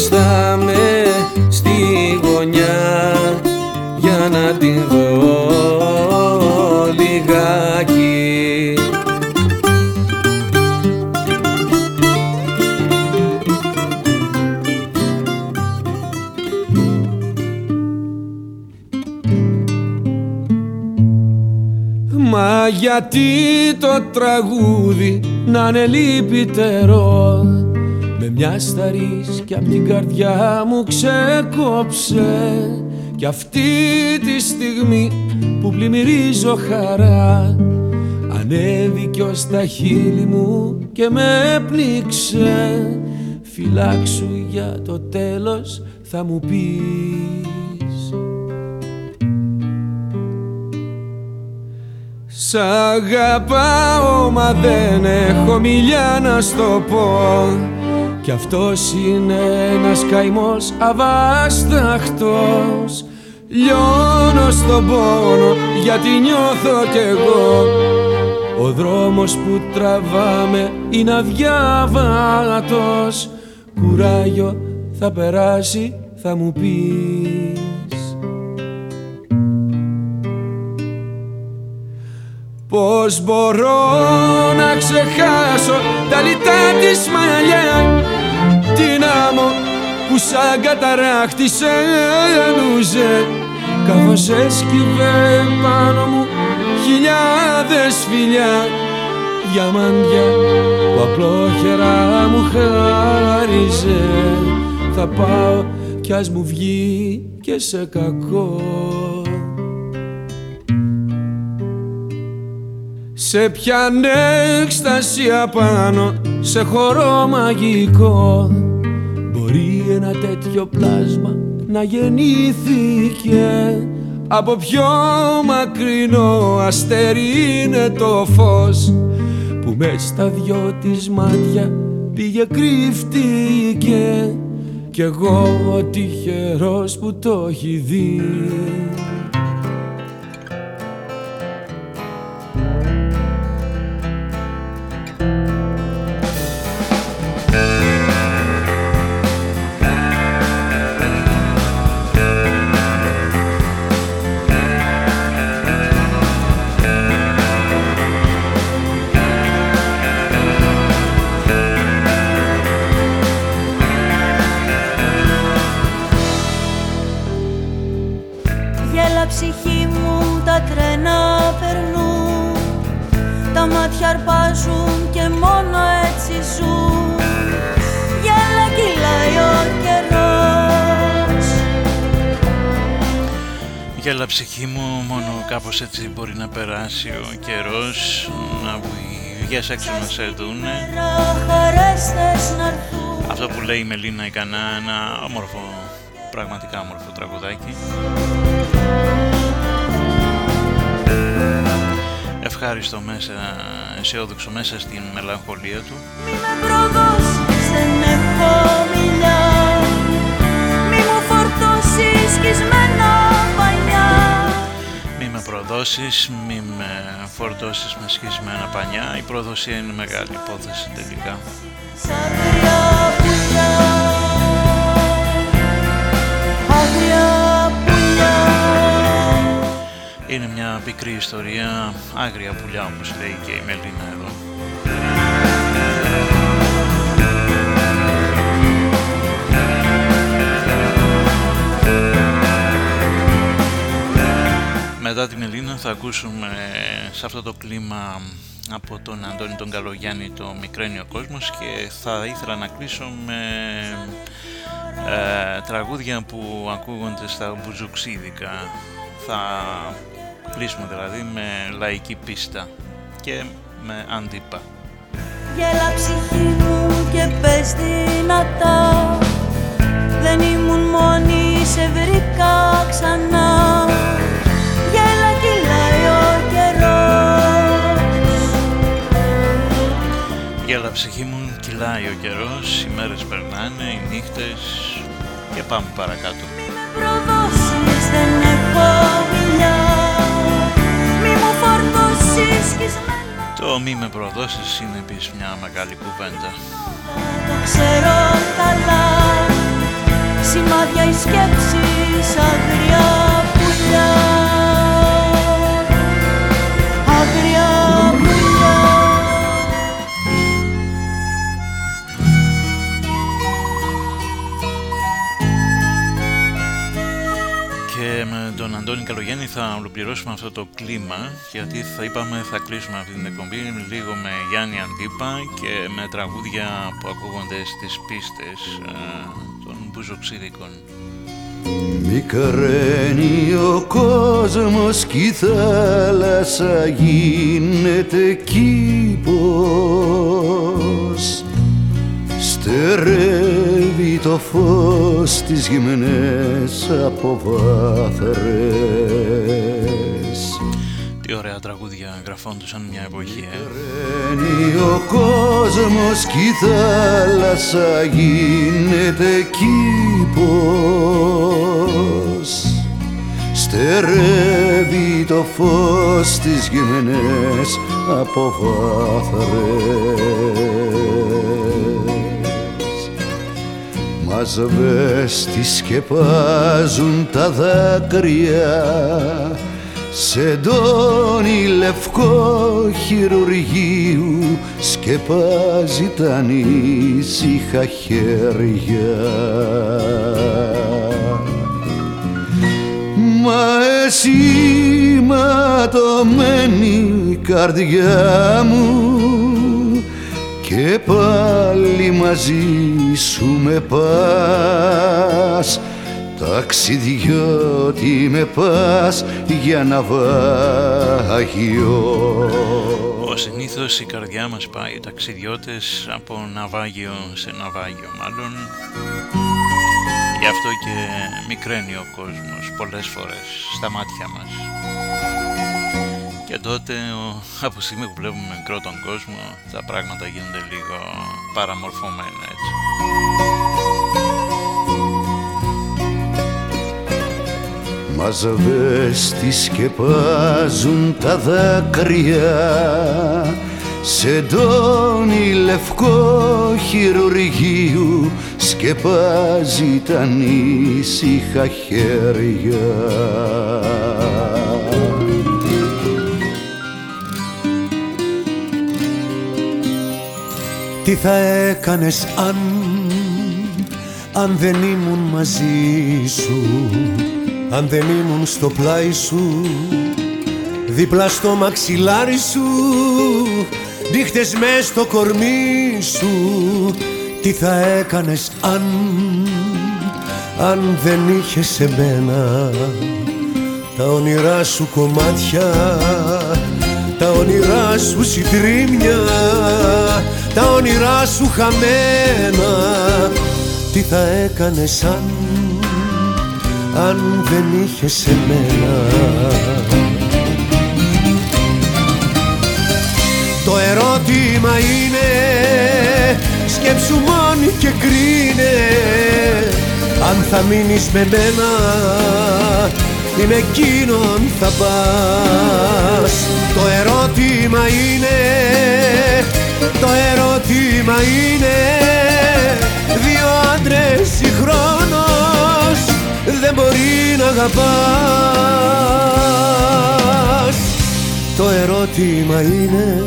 Κρυμμένος θα με στη γωνιά. Για να την δω λιγάκι. Μα γιατί το τραγούδι να είναι λυπητερός; Με μια σταρίς κι απ' την καρδιά μου ξεκόψε. Κι αυτή τη στιγμή που πλημμυρίζω χαρά Ανέβηκε ως τα χείλη μου και με πνίξε Φυλάξου για το τέλος θα μου πεις. Σ' αγαπάω μα δεν έχω μιλιά να στο πω Κι αυτός είναι ένας καημός αβάσταχτος. Λιώνω στον πόνο γιατί νιώθω κι εγώ. Ο δρόμος που τραβάμε είναι αδιάβατος. Κουράγιο θα περάσει θα μου πεις Πώς μπορώ να ξεχάσω τα λιτά της μαλλιά Την άμμο που σαν καταράχτη σε ενούσε Καθώς έσκυβε πάνω μου χιλιάδες φιλιά Διαμάντια που απλόχερα μου χάριζε. Θα πάω κι ας μου βγει και σε κακό Σε πιάνε έκσταση απάνω σε χώρο μαγικό. Μπορεί ένα τέτοιο πλάσμα να γεννήθηκε. Από πιο μακρινό αστέρι είναι το φως Που μες στα δυο της μάτια πήγε κρύφτηκε. Κι εγώ ο τυχερός που το έχει δει ψυχή μου, μόνο κάπως έτσι μπορεί να περάσει ο καιρός Να βγες έξω να σε δούνε. Χαρές θες να έρθουν Αυτό που λέει η Μελίνα η Κανά, ένα όμορφο, πραγματικά όμορφο τραγουδάκι. Ευχάριστο μέσα, αισιόδοξο μέσα στην μελαγχολία του. Μη με προδώσεις, δεν έχω μιλιά. Μη μου φορτώσεις σκισμένα πανιά Μη με προδώσεις, μη με φορτώσεις με σχισμένα πανιά. Η προδοσία είναι μεγάλη υπόθεση τελικά. Σ' άγρια πουλιά Άγρια πουλιά. Είναι μια πικρή ιστορία, άγρια πουλιά όπως λέει και η Μελίνα Μετά τη Μελίνα θα ακούσουμε σε αυτό το κλίμα από τον Αντώνη τον Καλογιάννη το «Μικραίνει ο κόσμος» και θα ήθελα να κλείσω με ε, τραγούδια που ακούγονται στα μπουζουξίδικα. Θα κλείσουμε δηλαδή με λαϊκή πίστα και με αντίπα. Γέλα ψυχή μου και πες δυνατά Δεν ήμουν μόνη, σε βρήκα ξανά Γέλα ψυχή μου, κυλάει ο καιρός, οι μέρες περνάνε, οι νύχτες. Και πάμε παρακάτω. Προδώσεις δεν έχω μιλιά Μη μου φορτώσεις σκισμένα Το μη με προδώσεις είναι επίσης μια μεγάλη κουβέντα. Το ξέρω καλά, σημάδια οι σκέψεις αγριά θα ολοκληρώσουμε αυτό το κλίμα γιατί θα είπαμε θα κλείσουμε αυτή την εκπομπή λίγο με Γιάννη Αντίπα και με τραγούδια που ακούγονται στις πίστες ε, των μπουζοξίδικων. Μικραίνει ο κόσμος κι η θάλασσα γίνεται κήπος Στερεύει το φως τις γυμνές αποβάθρες Τι ωραία τραγούδια γραφόντουσαν μια εποχή, ε. Μικραίνει ο κόσμος κι η θάλασσα γίνεται κήπος Στερεύει το φως τις γυμνές αποβάθρες Μαζβές τη σκεπάζουν τα δάκρυα σε ντόνι λευκό χειρουργείου σκεπάζει τα ανήσυχα χέρια. Μα εσύ ματωμένη καρδιά μου και πάλι μαζί σου με πας ταξιδιώτη με πας για ναυάγιο Ο συνήθως η καρδιά μας πάει ταξιδιώτες από ναυάγιο σε ναυάγιο μάλλον. Γι' αυτό και μικραίνει ο κόσμος πολλές φορές στα μάτια μας. Και τότε από τη στιγμή που βλέπουμε μικρό τον κόσμο τα πράγματα γίνονται λίγο παραμορφωμένα έτσι. Μαζαβές τη σκεπάζουν τα δάκρυα σε ντόνι λευκό χειρουργείου σκεπάζει τα ανήσυχα χέρια. Τι θα έκανες αν, αν δεν ήμουν μαζί σου; Αν δεν ήμουν στο πλάι σου Δίπλα στο μαξιλάρι σου Νύχτες μες στο κορμί σου Τι θα έκανες αν, αν δεν είχες εμένα; Τα όνειρά σου κομμάτια τα όνειρά σου συντρίμμια τα όνειρά σου χαμένα τι θα έκανες αν αν δεν είχες εμένα. Το ερώτημα είναι σκέψου μόνη και κρίνε αν θα μείνεις με μένα ή με εκείνον θα πας. Το ερώτημα είναι, το ερώτημα είναι Δύο άντρες συγχρόνως δεν μπορεί να αγαπάς. Το ερώτημα είναι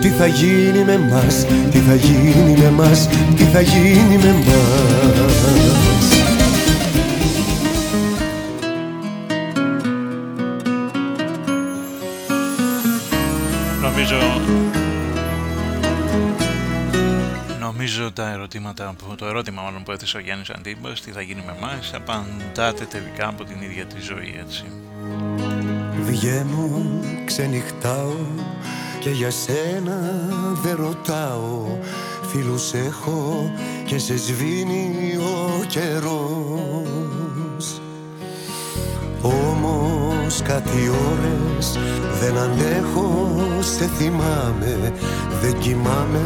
τι θα γίνει με μας, τι θα γίνει με μας, τι θα γίνει με μας τα ερωτήματα, που- το ερώτημα μάλλον που έθεσε ο Γιάννης Αντίπας, τι θα γίνει με εμάς, απαντάται τελικά από την ίδια τη ζωή, έτσι. Βγαίνω, ξενυχτάω και για σένα δεν ρωτάω Φίλους έχω και σε σβήνει ο καιρός Όμως κάτι ώρες δεν αντέχω, σε θυμάμαι. Δεν κοιμάμαι,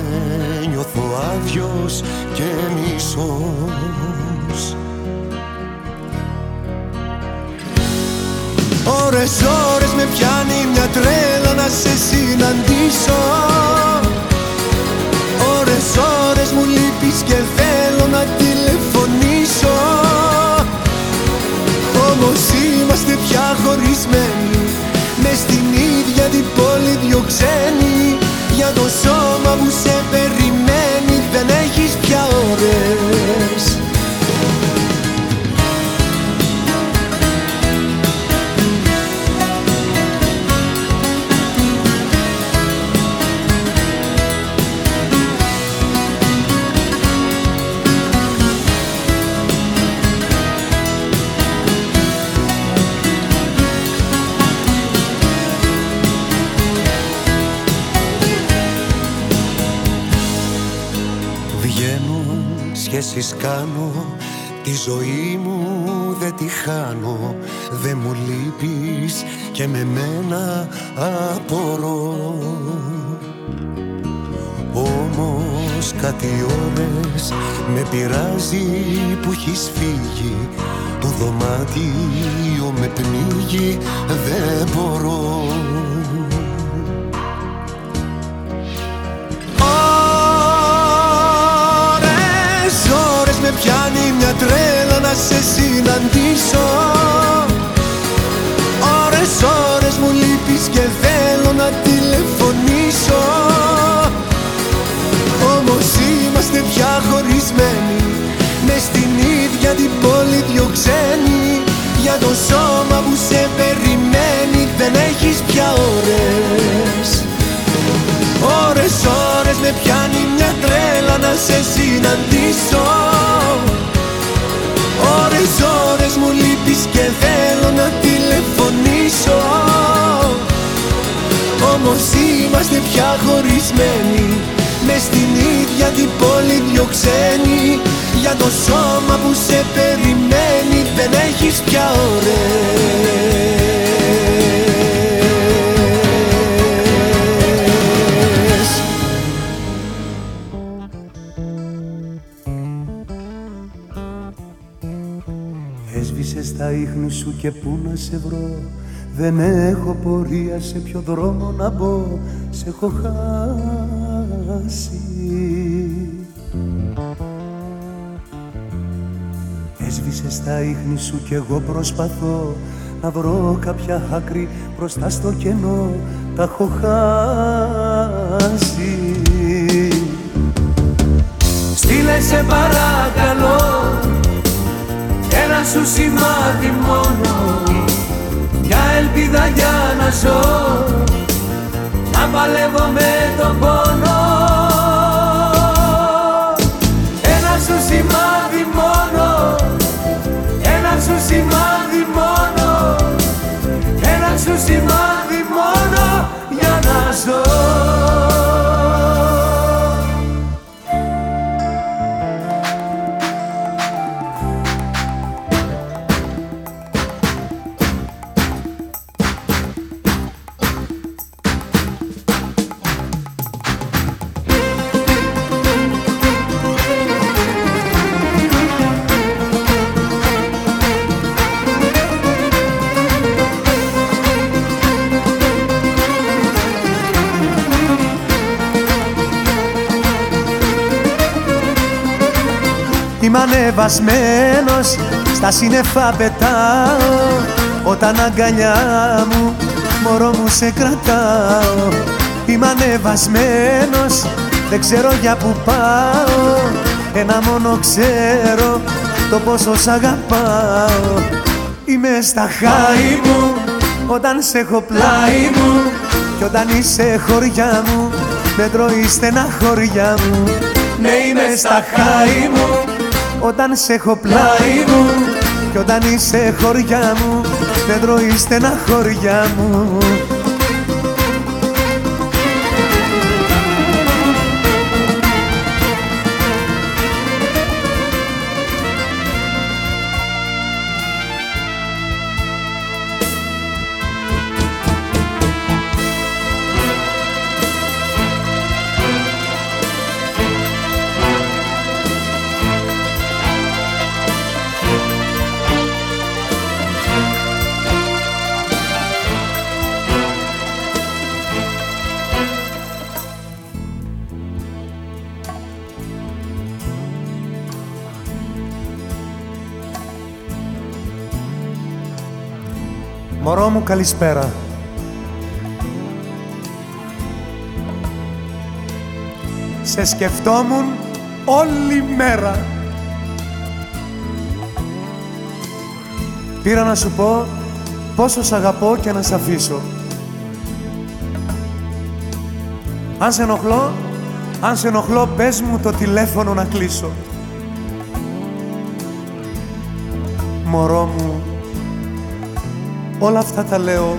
νιώθω άδειος και μισός. Ώρες ώρες με πιάνει μια τρέλα να σε συναντήσω. Ώρες ώρες μου λείπεις και θέλω να τηλεφωνήσω Όμως είμαστε πια χωρισμένοι. Μες στην ίδια την πόλη δυο ξένοι. Για το σώμα που σε περιμένει δεν έχεις πια ώρες σχέσεις κάνω Τη ζωή μου δεν τη χάνω. Δεν μου λείπεις και με μένα απορώ. Όμως κάτι ώρες με πειράζει που έχεις φύγει. Το δωμάτιο με πνίγει δεν μπορώ με πιάνει μια τρέλα να σε συναντήσω. Ώρες ώρες μου λείπεις και θέλω να τηλεφωνήσω. Όμως είμαστε πια χωρισμένοι μες στην ίδια την πόλη δυο ξένοι. Για το σώμα που σε περιμένει δεν έχεις πια ώρες Ώρες ώρες με πιάνει μια τρέλα να σε συναντήσω. Ώρες ώρες μου λείπεις και θέλω να τηλεφωνήσω. Όμως είμαστε πια χωρισμένοι μες στην ίδια την πόλη δυο ξένοι. Για το σώμα που σε περιμένει δεν έχεις πια ώρες στα ίχνη σου και πού να σε βρω. Δεν έχω πορεία σε ποιο δρόμο να μπω. Σε έχω χάσει. Έσβησε τα ίχνη σου κι εγώ προσπαθώ Να βρω κάποια άκρη μπροστά στο κενό. Τα έχω χάσει. Στείλε σε παρακαλώ ένα σου σημάδι μόνο. Μια ελπίδα για να ζω. Να παλεύω με τον πόνο. Ένα σου σημάδι μόνο. Ένα σου σημάδι μόνο. Ένα σου σημάδι μόνο για να ζω Είμαι ανεβασμένος, στα σύννεφα πετάω. Όταν αγκαλιά μου, μωρό μου σε κρατάω. Είμαι ανεβασμένος, δεν ξέρω για που πάω. Ένα μόνο ξέρω, το πόσο σ' αγαπάω. Είμαι στα χάη μου, όταν σε έχω πλάι μου. Κι όταν είσαι χωριά μου, με τρώει χωριά μου. Ναι είμαι στα χάη μου όταν σε έχω πλάι μου Κι όταν είσαι χωριά μου δεν τρώει στενά χωριά μου μου καλησπέρα. Σε σκεφτόμουν όλη μέρα. Πήρα να σου πω πόσο σ' αγαπώ και να σ' αφήσω. Αν σε ενοχλώ, αν σε ενοχλώ πες μου το τηλέφωνο να κλείσω. Μωρό μου, όλα αυτά τα λέω.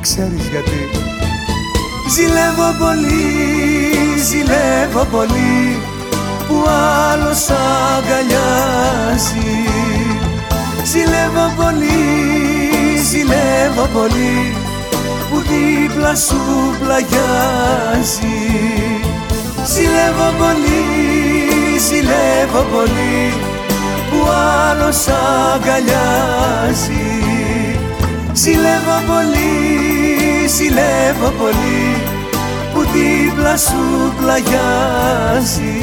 Ξέρεις γιατί. Ζηλεύω πολύ, ζηλεύω πολύ που άλλος αγκαλιάζει. Ζηλεύω πολύ, ζηλεύω πολύ που δίπλα σου πλαγιάζει. Ζηλεύω πολύ, ζηλεύω πολύ που άλλος αγκαλιάζει. Ζηλεύω πολύ, ζηλεύω πολύ που δίπλα σου πλαγιάζει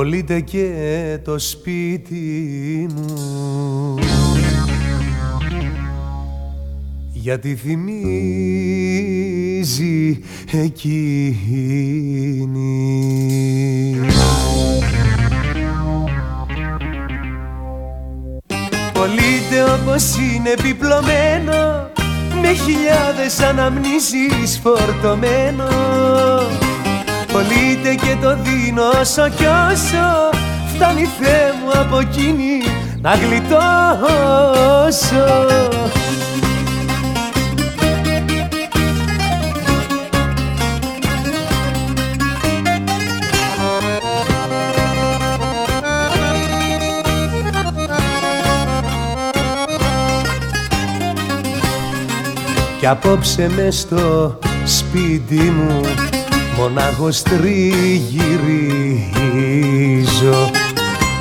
Πωλείται και το σπίτι μου. Γιατί θυμίζει εκείνη. Πωλείται όπως είναι επιπλωμένο με χιλιάδες αναμνήσεις φορτωμένο Πωλείται και το δίνω όσο κι όσο Φτάνει Θεέ μου από εκείνη να γλιτώσω. Κι απόψε μες στο σπίτι μου μονάχος τριγυρίζω.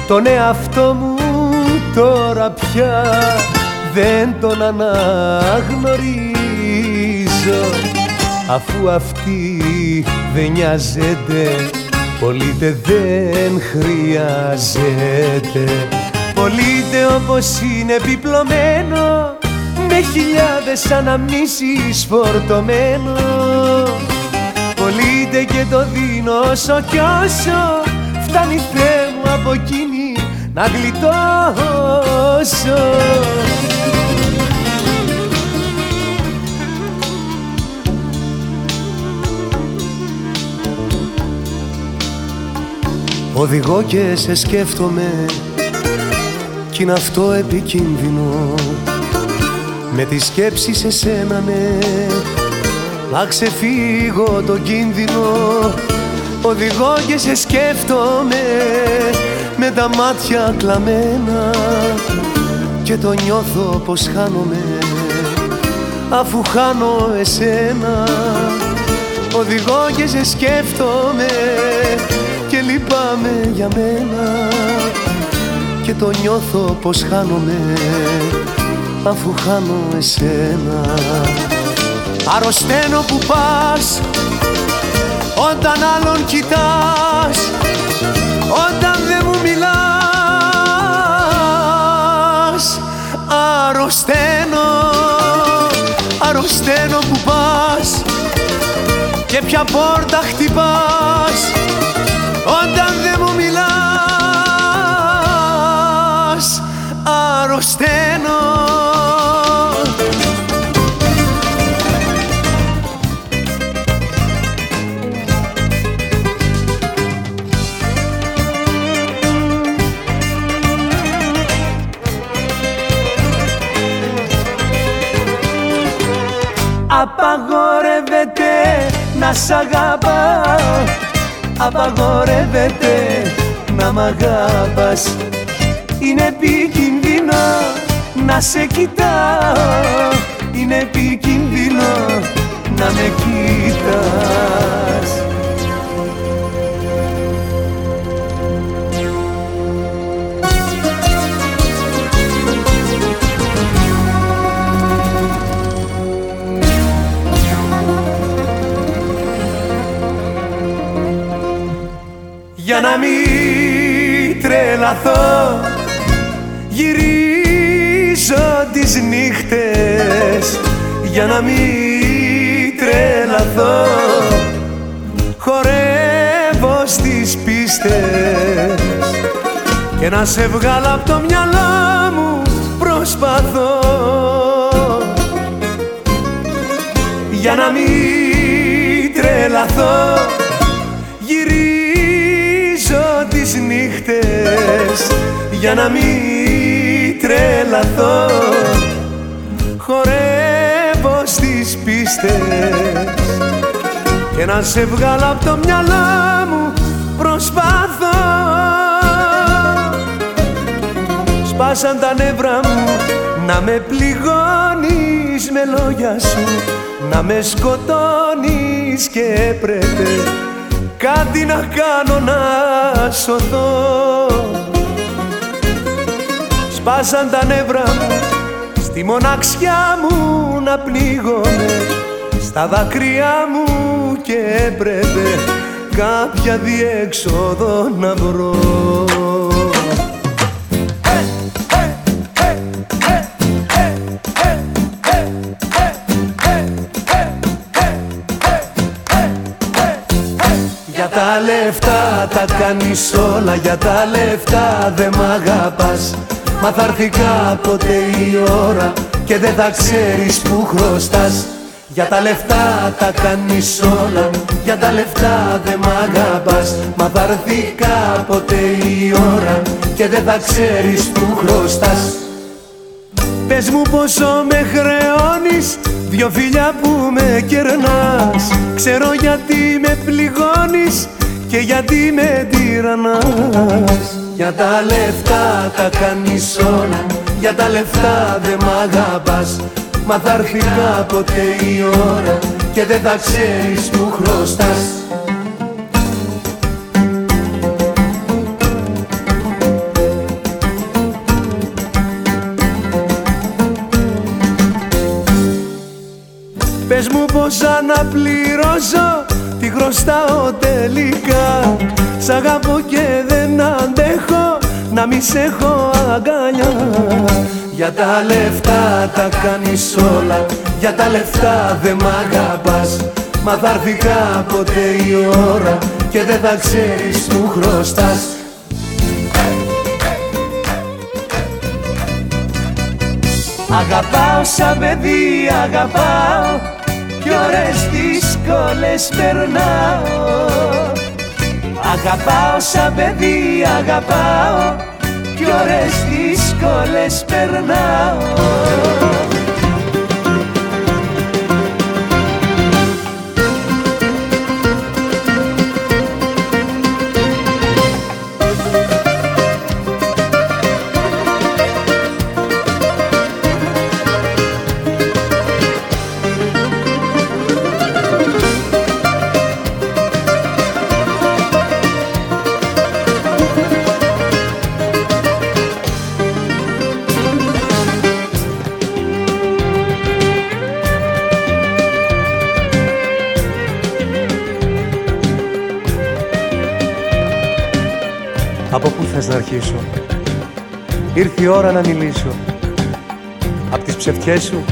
Τον εαυτό μου τώρα πια δεν τον αναγνωρίζω. Αφού αυτή δεν νοιάζεται πολύτε δεν χρειάζεται. Πολύτε όπως είναι επιπλωμένο με χιλιάδες αναμνήσεις φορτωμένο πωλείται και το δίνω όσο κι όσο φτάνει Θεέ μου από εκείνη να γλιτώσω. Οδηγώ και σε σκέφτομαι κι είναι αυτό επικίνδυνο. Με τη σκέψη σε σένα ναι να ξεφύγω το κίνδυνο Οδηγώ και σε σκέφτομαι με τα μάτια κλαμμένα και το νιώθω πως χάνομαι. Αφού χάνω εσένα Οδηγώ και σε σκέφτομαι και λυπάμαι για μένα. Και το νιώθω πως χάνομαι αφού χάνω εσένα Αρρωσταίνω που πας όταν άλλον κοιτάς όταν δεν μου μιλάς. Αρρωσταίνω, αρρωσταίνω που πας και ποια πόρτα χτυπάς όταν να σ' αγαπάω Απαγορεύεται να μ' αγάπας Είναι επικίνδυνο να σε κοιτάω Είναι επικίνδυνο να με κοίτας τρελαθώ. Γυρίζω τις νύχτες για να μην τρελαθώ. Χορεύω στις πίστες και να σε βγάλω από το μυαλό μου. Προσπαθώ για να μην τρελαθώ χορεύω στις πίστες. Και να σε βγάλω από το μυαλό μου προσπάθω Σπάσαν τα νεύρα μου να με πληγώνεις με λόγια σου. Να με σκοτώνεις και έπρεπε κάτι να κάνω να σωθώ Σπάσαν τα νεύρα μου στη μοναξιά μου να πνίγομαι στα δάκρυά μου και έπρεπε κάποια διέξοδο να βρω. Για τα λεφτά τα κάνεις όλα Για τα λεφτά δε μ' αγαπάς Μα θα έρθει κάποτε η ώρα Και δεν θα ξέρεις που χρωστάς. Για τα λεφτά τα κάνεις όλα Για τα λεφτά δε μ' αγαπάς. Μα θα έρθει κάποτε η ώρα Και δεν θα ξέρεις που χρωστάς. Πες μου πόσο με χρεώνεις Δυο φιλιά που με κερνάς. Ξέρω γιατί με πληγώνεις Και γιατί με τυραννάς Για τα λεφτά τα κάνεις όλα Για τα λεφτά δε μ' αγαπάς. Μα θα έρθει κάποτε η ώρα Και δεν θα ξέρεις που χρωστάς. Πες μου πως να πληρώσω Τι χρωστάω τελικά. Σ' αγαπώ και δεν αντέχω Να μη σε έχω αγκαλιά Για τα λεφτά τα κάνεις όλα Για τα λεφτά δεν μ' αγαπάς. Μα θα έρθει κάποτε η ώρα Και δεν θα ξέρεις που χρωστάς. Αγαπάω σαν παιδί, αγαπάω Κι ώρες δύσκολες περνάω Αγαπάω σαν παιδί, αγαπάω. Κι ώρες δύσκολες περνάω πού θες να αρχίσω Ήρθε η ώρα να μιλήσω. Απ' τις ψευτιές σου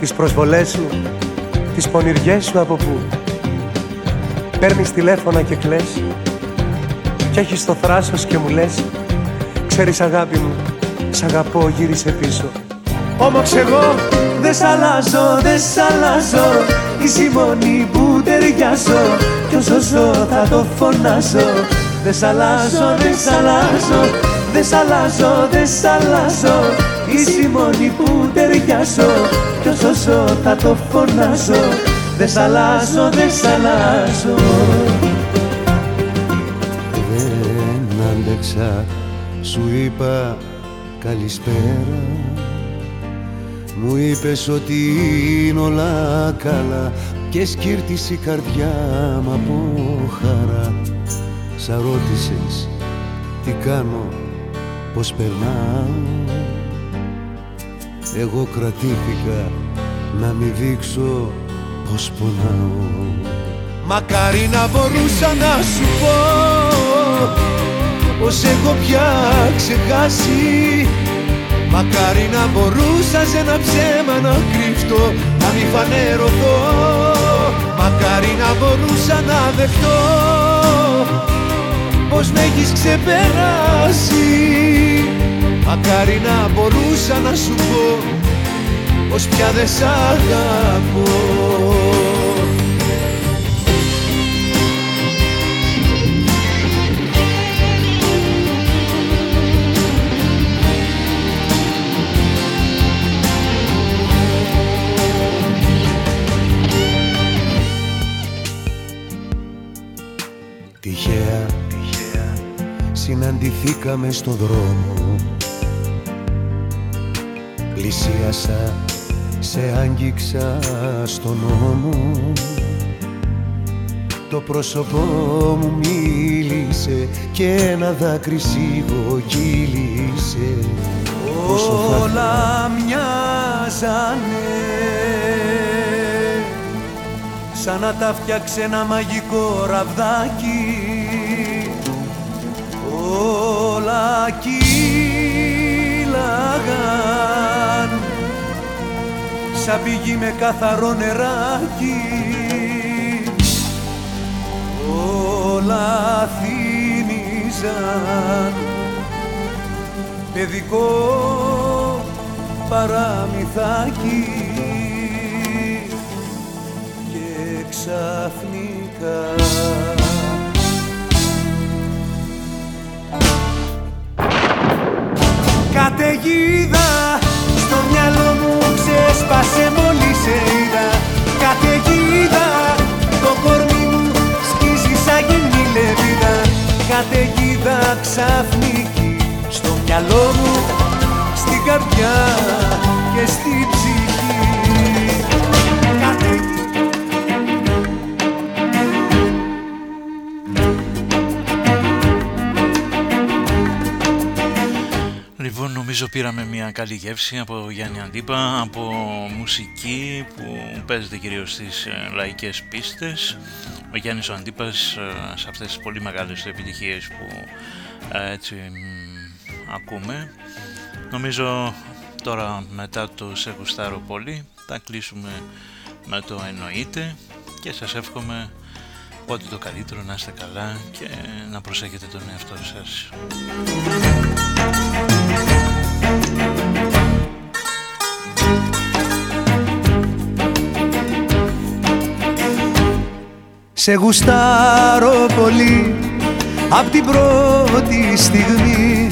Τις προσβολές σου Τις πονηριές σου από πού. Παίρνεις τηλέφωνα και κλαις Κι έχεις το θράσος και μου λες Ξέρεις αγάπη μου Σ' αγαπώ γύρισε πίσω Όμως εγώ δεν σ' αλλάζω, δεν σ' αλλάζω. Είσαι η μόνη που ταιριάζω. Κι όσο ζω θα το φωνάζω Δεν σ' αλλάζω, δεν σ' αλλάζω Δεν σ' αλλάζω, δεν σ' αλλάζω Είσαι η μόνη που ταιριάζω Κι όσο ζω θα το φωνάζω. Δεν σ' αλλάζω, δεν σ' αλλάζω Δεν άντεξα, σου είπα καλησπέρα. Μου είπες ότι είναι όλα καλά και σκύρτησε η καρδιά μου από χαρά Σ' ρώτησες τι κάνω, πως περνάω. Εγώ κρατήθηκα να μην δείξω πως πονάω. Μακάρι να μπορούσα να σου πω πως έχω πια ξεχάσει. Μακάρι να μπορούσα σε ένα ψέμα να κρύφτω να μην φανερωθώ. Μακάρι να μπορούσα να δεχτώ πως με έχεις ξεπεράσει; Μακάρι να μπορούσα να σου πω πως πια δεν σ' αγαπώ συναντηθήκαμε στο δρόμο. Πλησίασα, σε άγγιξα στον νόμο Το πρόσωπό μου μίλησε και ένα δάκρυ σιγογύλισε Όλα μοιάζανε. Σαν να τα φτιάξε ένα μαγικό ραβδάκι όλα κύλαγαν σαν πηγή με καθαρό νεράκι. Όλα θύμιζαν. Παιδικό παραμυθάκι. Και ξαφνικά Καταιγίδα στο μυαλό μου ξέσπασε μόλις σε είδα. Καταιγίδα το κορμί μου σκίζει σαν γυμνή λεβίδα. Καταιγίδα ξαφνική στο μυαλό μου στην καρδιά και στη ψυχή Νομίζω πήραμε μια καλή γεύση από Γιάννη Αντίπα, από μουσική που παίζεται κυρίως στις ε, λαϊκές πίστες. Ο Γιάννης ο Αντίπας ε, σε αυτές τις πολύ μεγάλες επιτυχίες που ε, έτσι ακούμε. Νομίζω τώρα μετά το «Σε γουστάρω πολύ» θα κλείσουμε με το «Εννοείται» και σας εύχομαι ό,τι το καλύτερο να είστε καλά και να προσέχετε τον εαυτό σας. Σε γουστάρω πολύ. Απ' την πρώτη στιγμή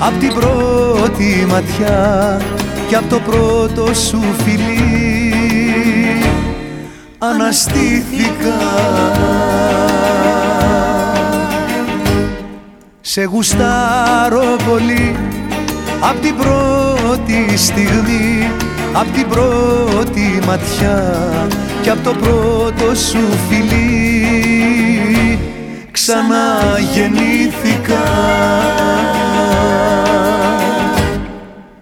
Απ' την πρώτη ματιά Και απ' το πρώτο σου φιλί. Αναστήθηκα. Σε γουστάρω πολύ. Απ' την πρώτη στιγμή Απ' την πρώτη ματιά και απ' το πρώτο σου φιλί. Ξαναγεννήθηκα.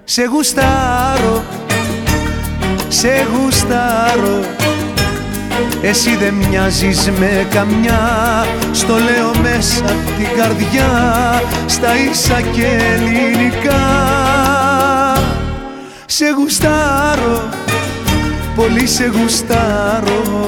Σε γουστάρω, σε γουστάρω. Εσύ δεν μοιάζεις με καμιά. Στο λέω μέσα την καρδιά Στα ίσα και ελληνικά. Σε γουστάρω πολύ σε γουστάρω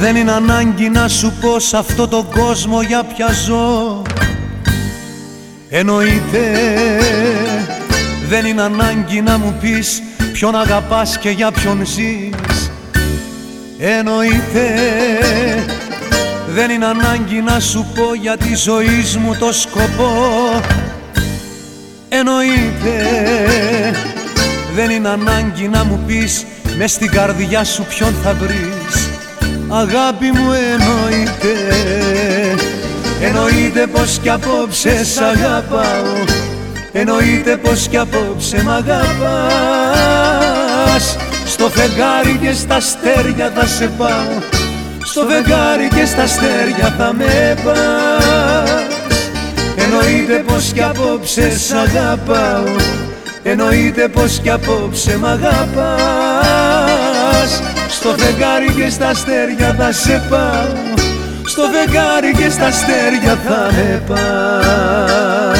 Δεν είναι ανάγκη να σου πω σ' αυτό τον κόσμο για ποια ζω. Εννοείται Δεν είναι ανάγκη να μου πεις ποιον αγαπάς και για ποιον ζεις. Εννοείται δεν είναι ανάγκη να σου πω για τη ζωή μου το σκοπό. Εννοείται δεν είναι ανάγκη να μου πεις μες στην καρδιά σου ποιον θα βρεις Αγάπη μου εννοείται. Εννοείται πως κι απόψε σ' αγαπάω. Εννοείται πως κι απόψε μ' αγαπάς. Στο φεγγάρι και στα αστέρια θα σε πάω. Στο φεγγάρι και στα αστέρια θα με πας. Εννοείται πως κι απόψε σ' αγαπάω. Εννοείται πως κι απόψε μ' αγαπάς Στο φεγγάρι και στα αστέρια θα σε πάω. Στο φεγγάρι και στα αστέρια θα με πας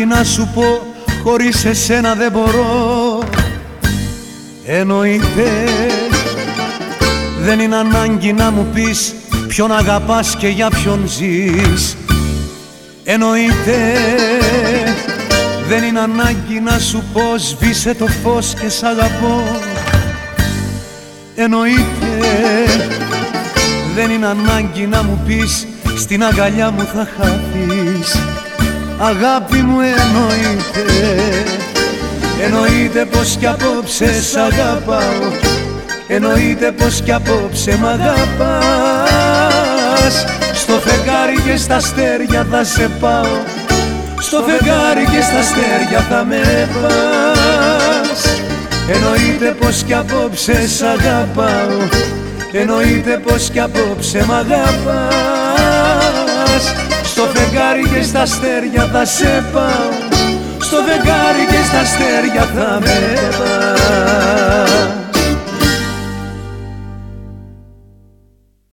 είναι ανάγκη να σου πω χωρίς εσένα δεν μπορώ. Εννοείται Δεν είναι ανάγκη να μου πεις ποιον αγαπάς και για ποιον ζεις. Εννοείται Δεν είναι ανάγκη να σου πω σβήσε το φως και σ' αγαπώ. Εννοείται Δεν είναι ανάγκη να μου πεις στην αγκαλιά μου θα χαθείς αγάπη μου εννοείται. Εννοείται πως κι απόψε σ' αγαπάω. Εννοείται πως κι απόψε μ' αγαπάς. Στο φεγγάρι και στα αστέρια θα σε πάω. Στο φεγγάρι και στα αστέρια θα με πας. Εννοείται πως κι απόψε σ' αγαπάω. Εννοείται πως κι απόψε μ' αγαπάς στο φεγγάρι και στα αστέρια θα σε πάω. Στο φεγγάρι και στα αστέρια θα με πάω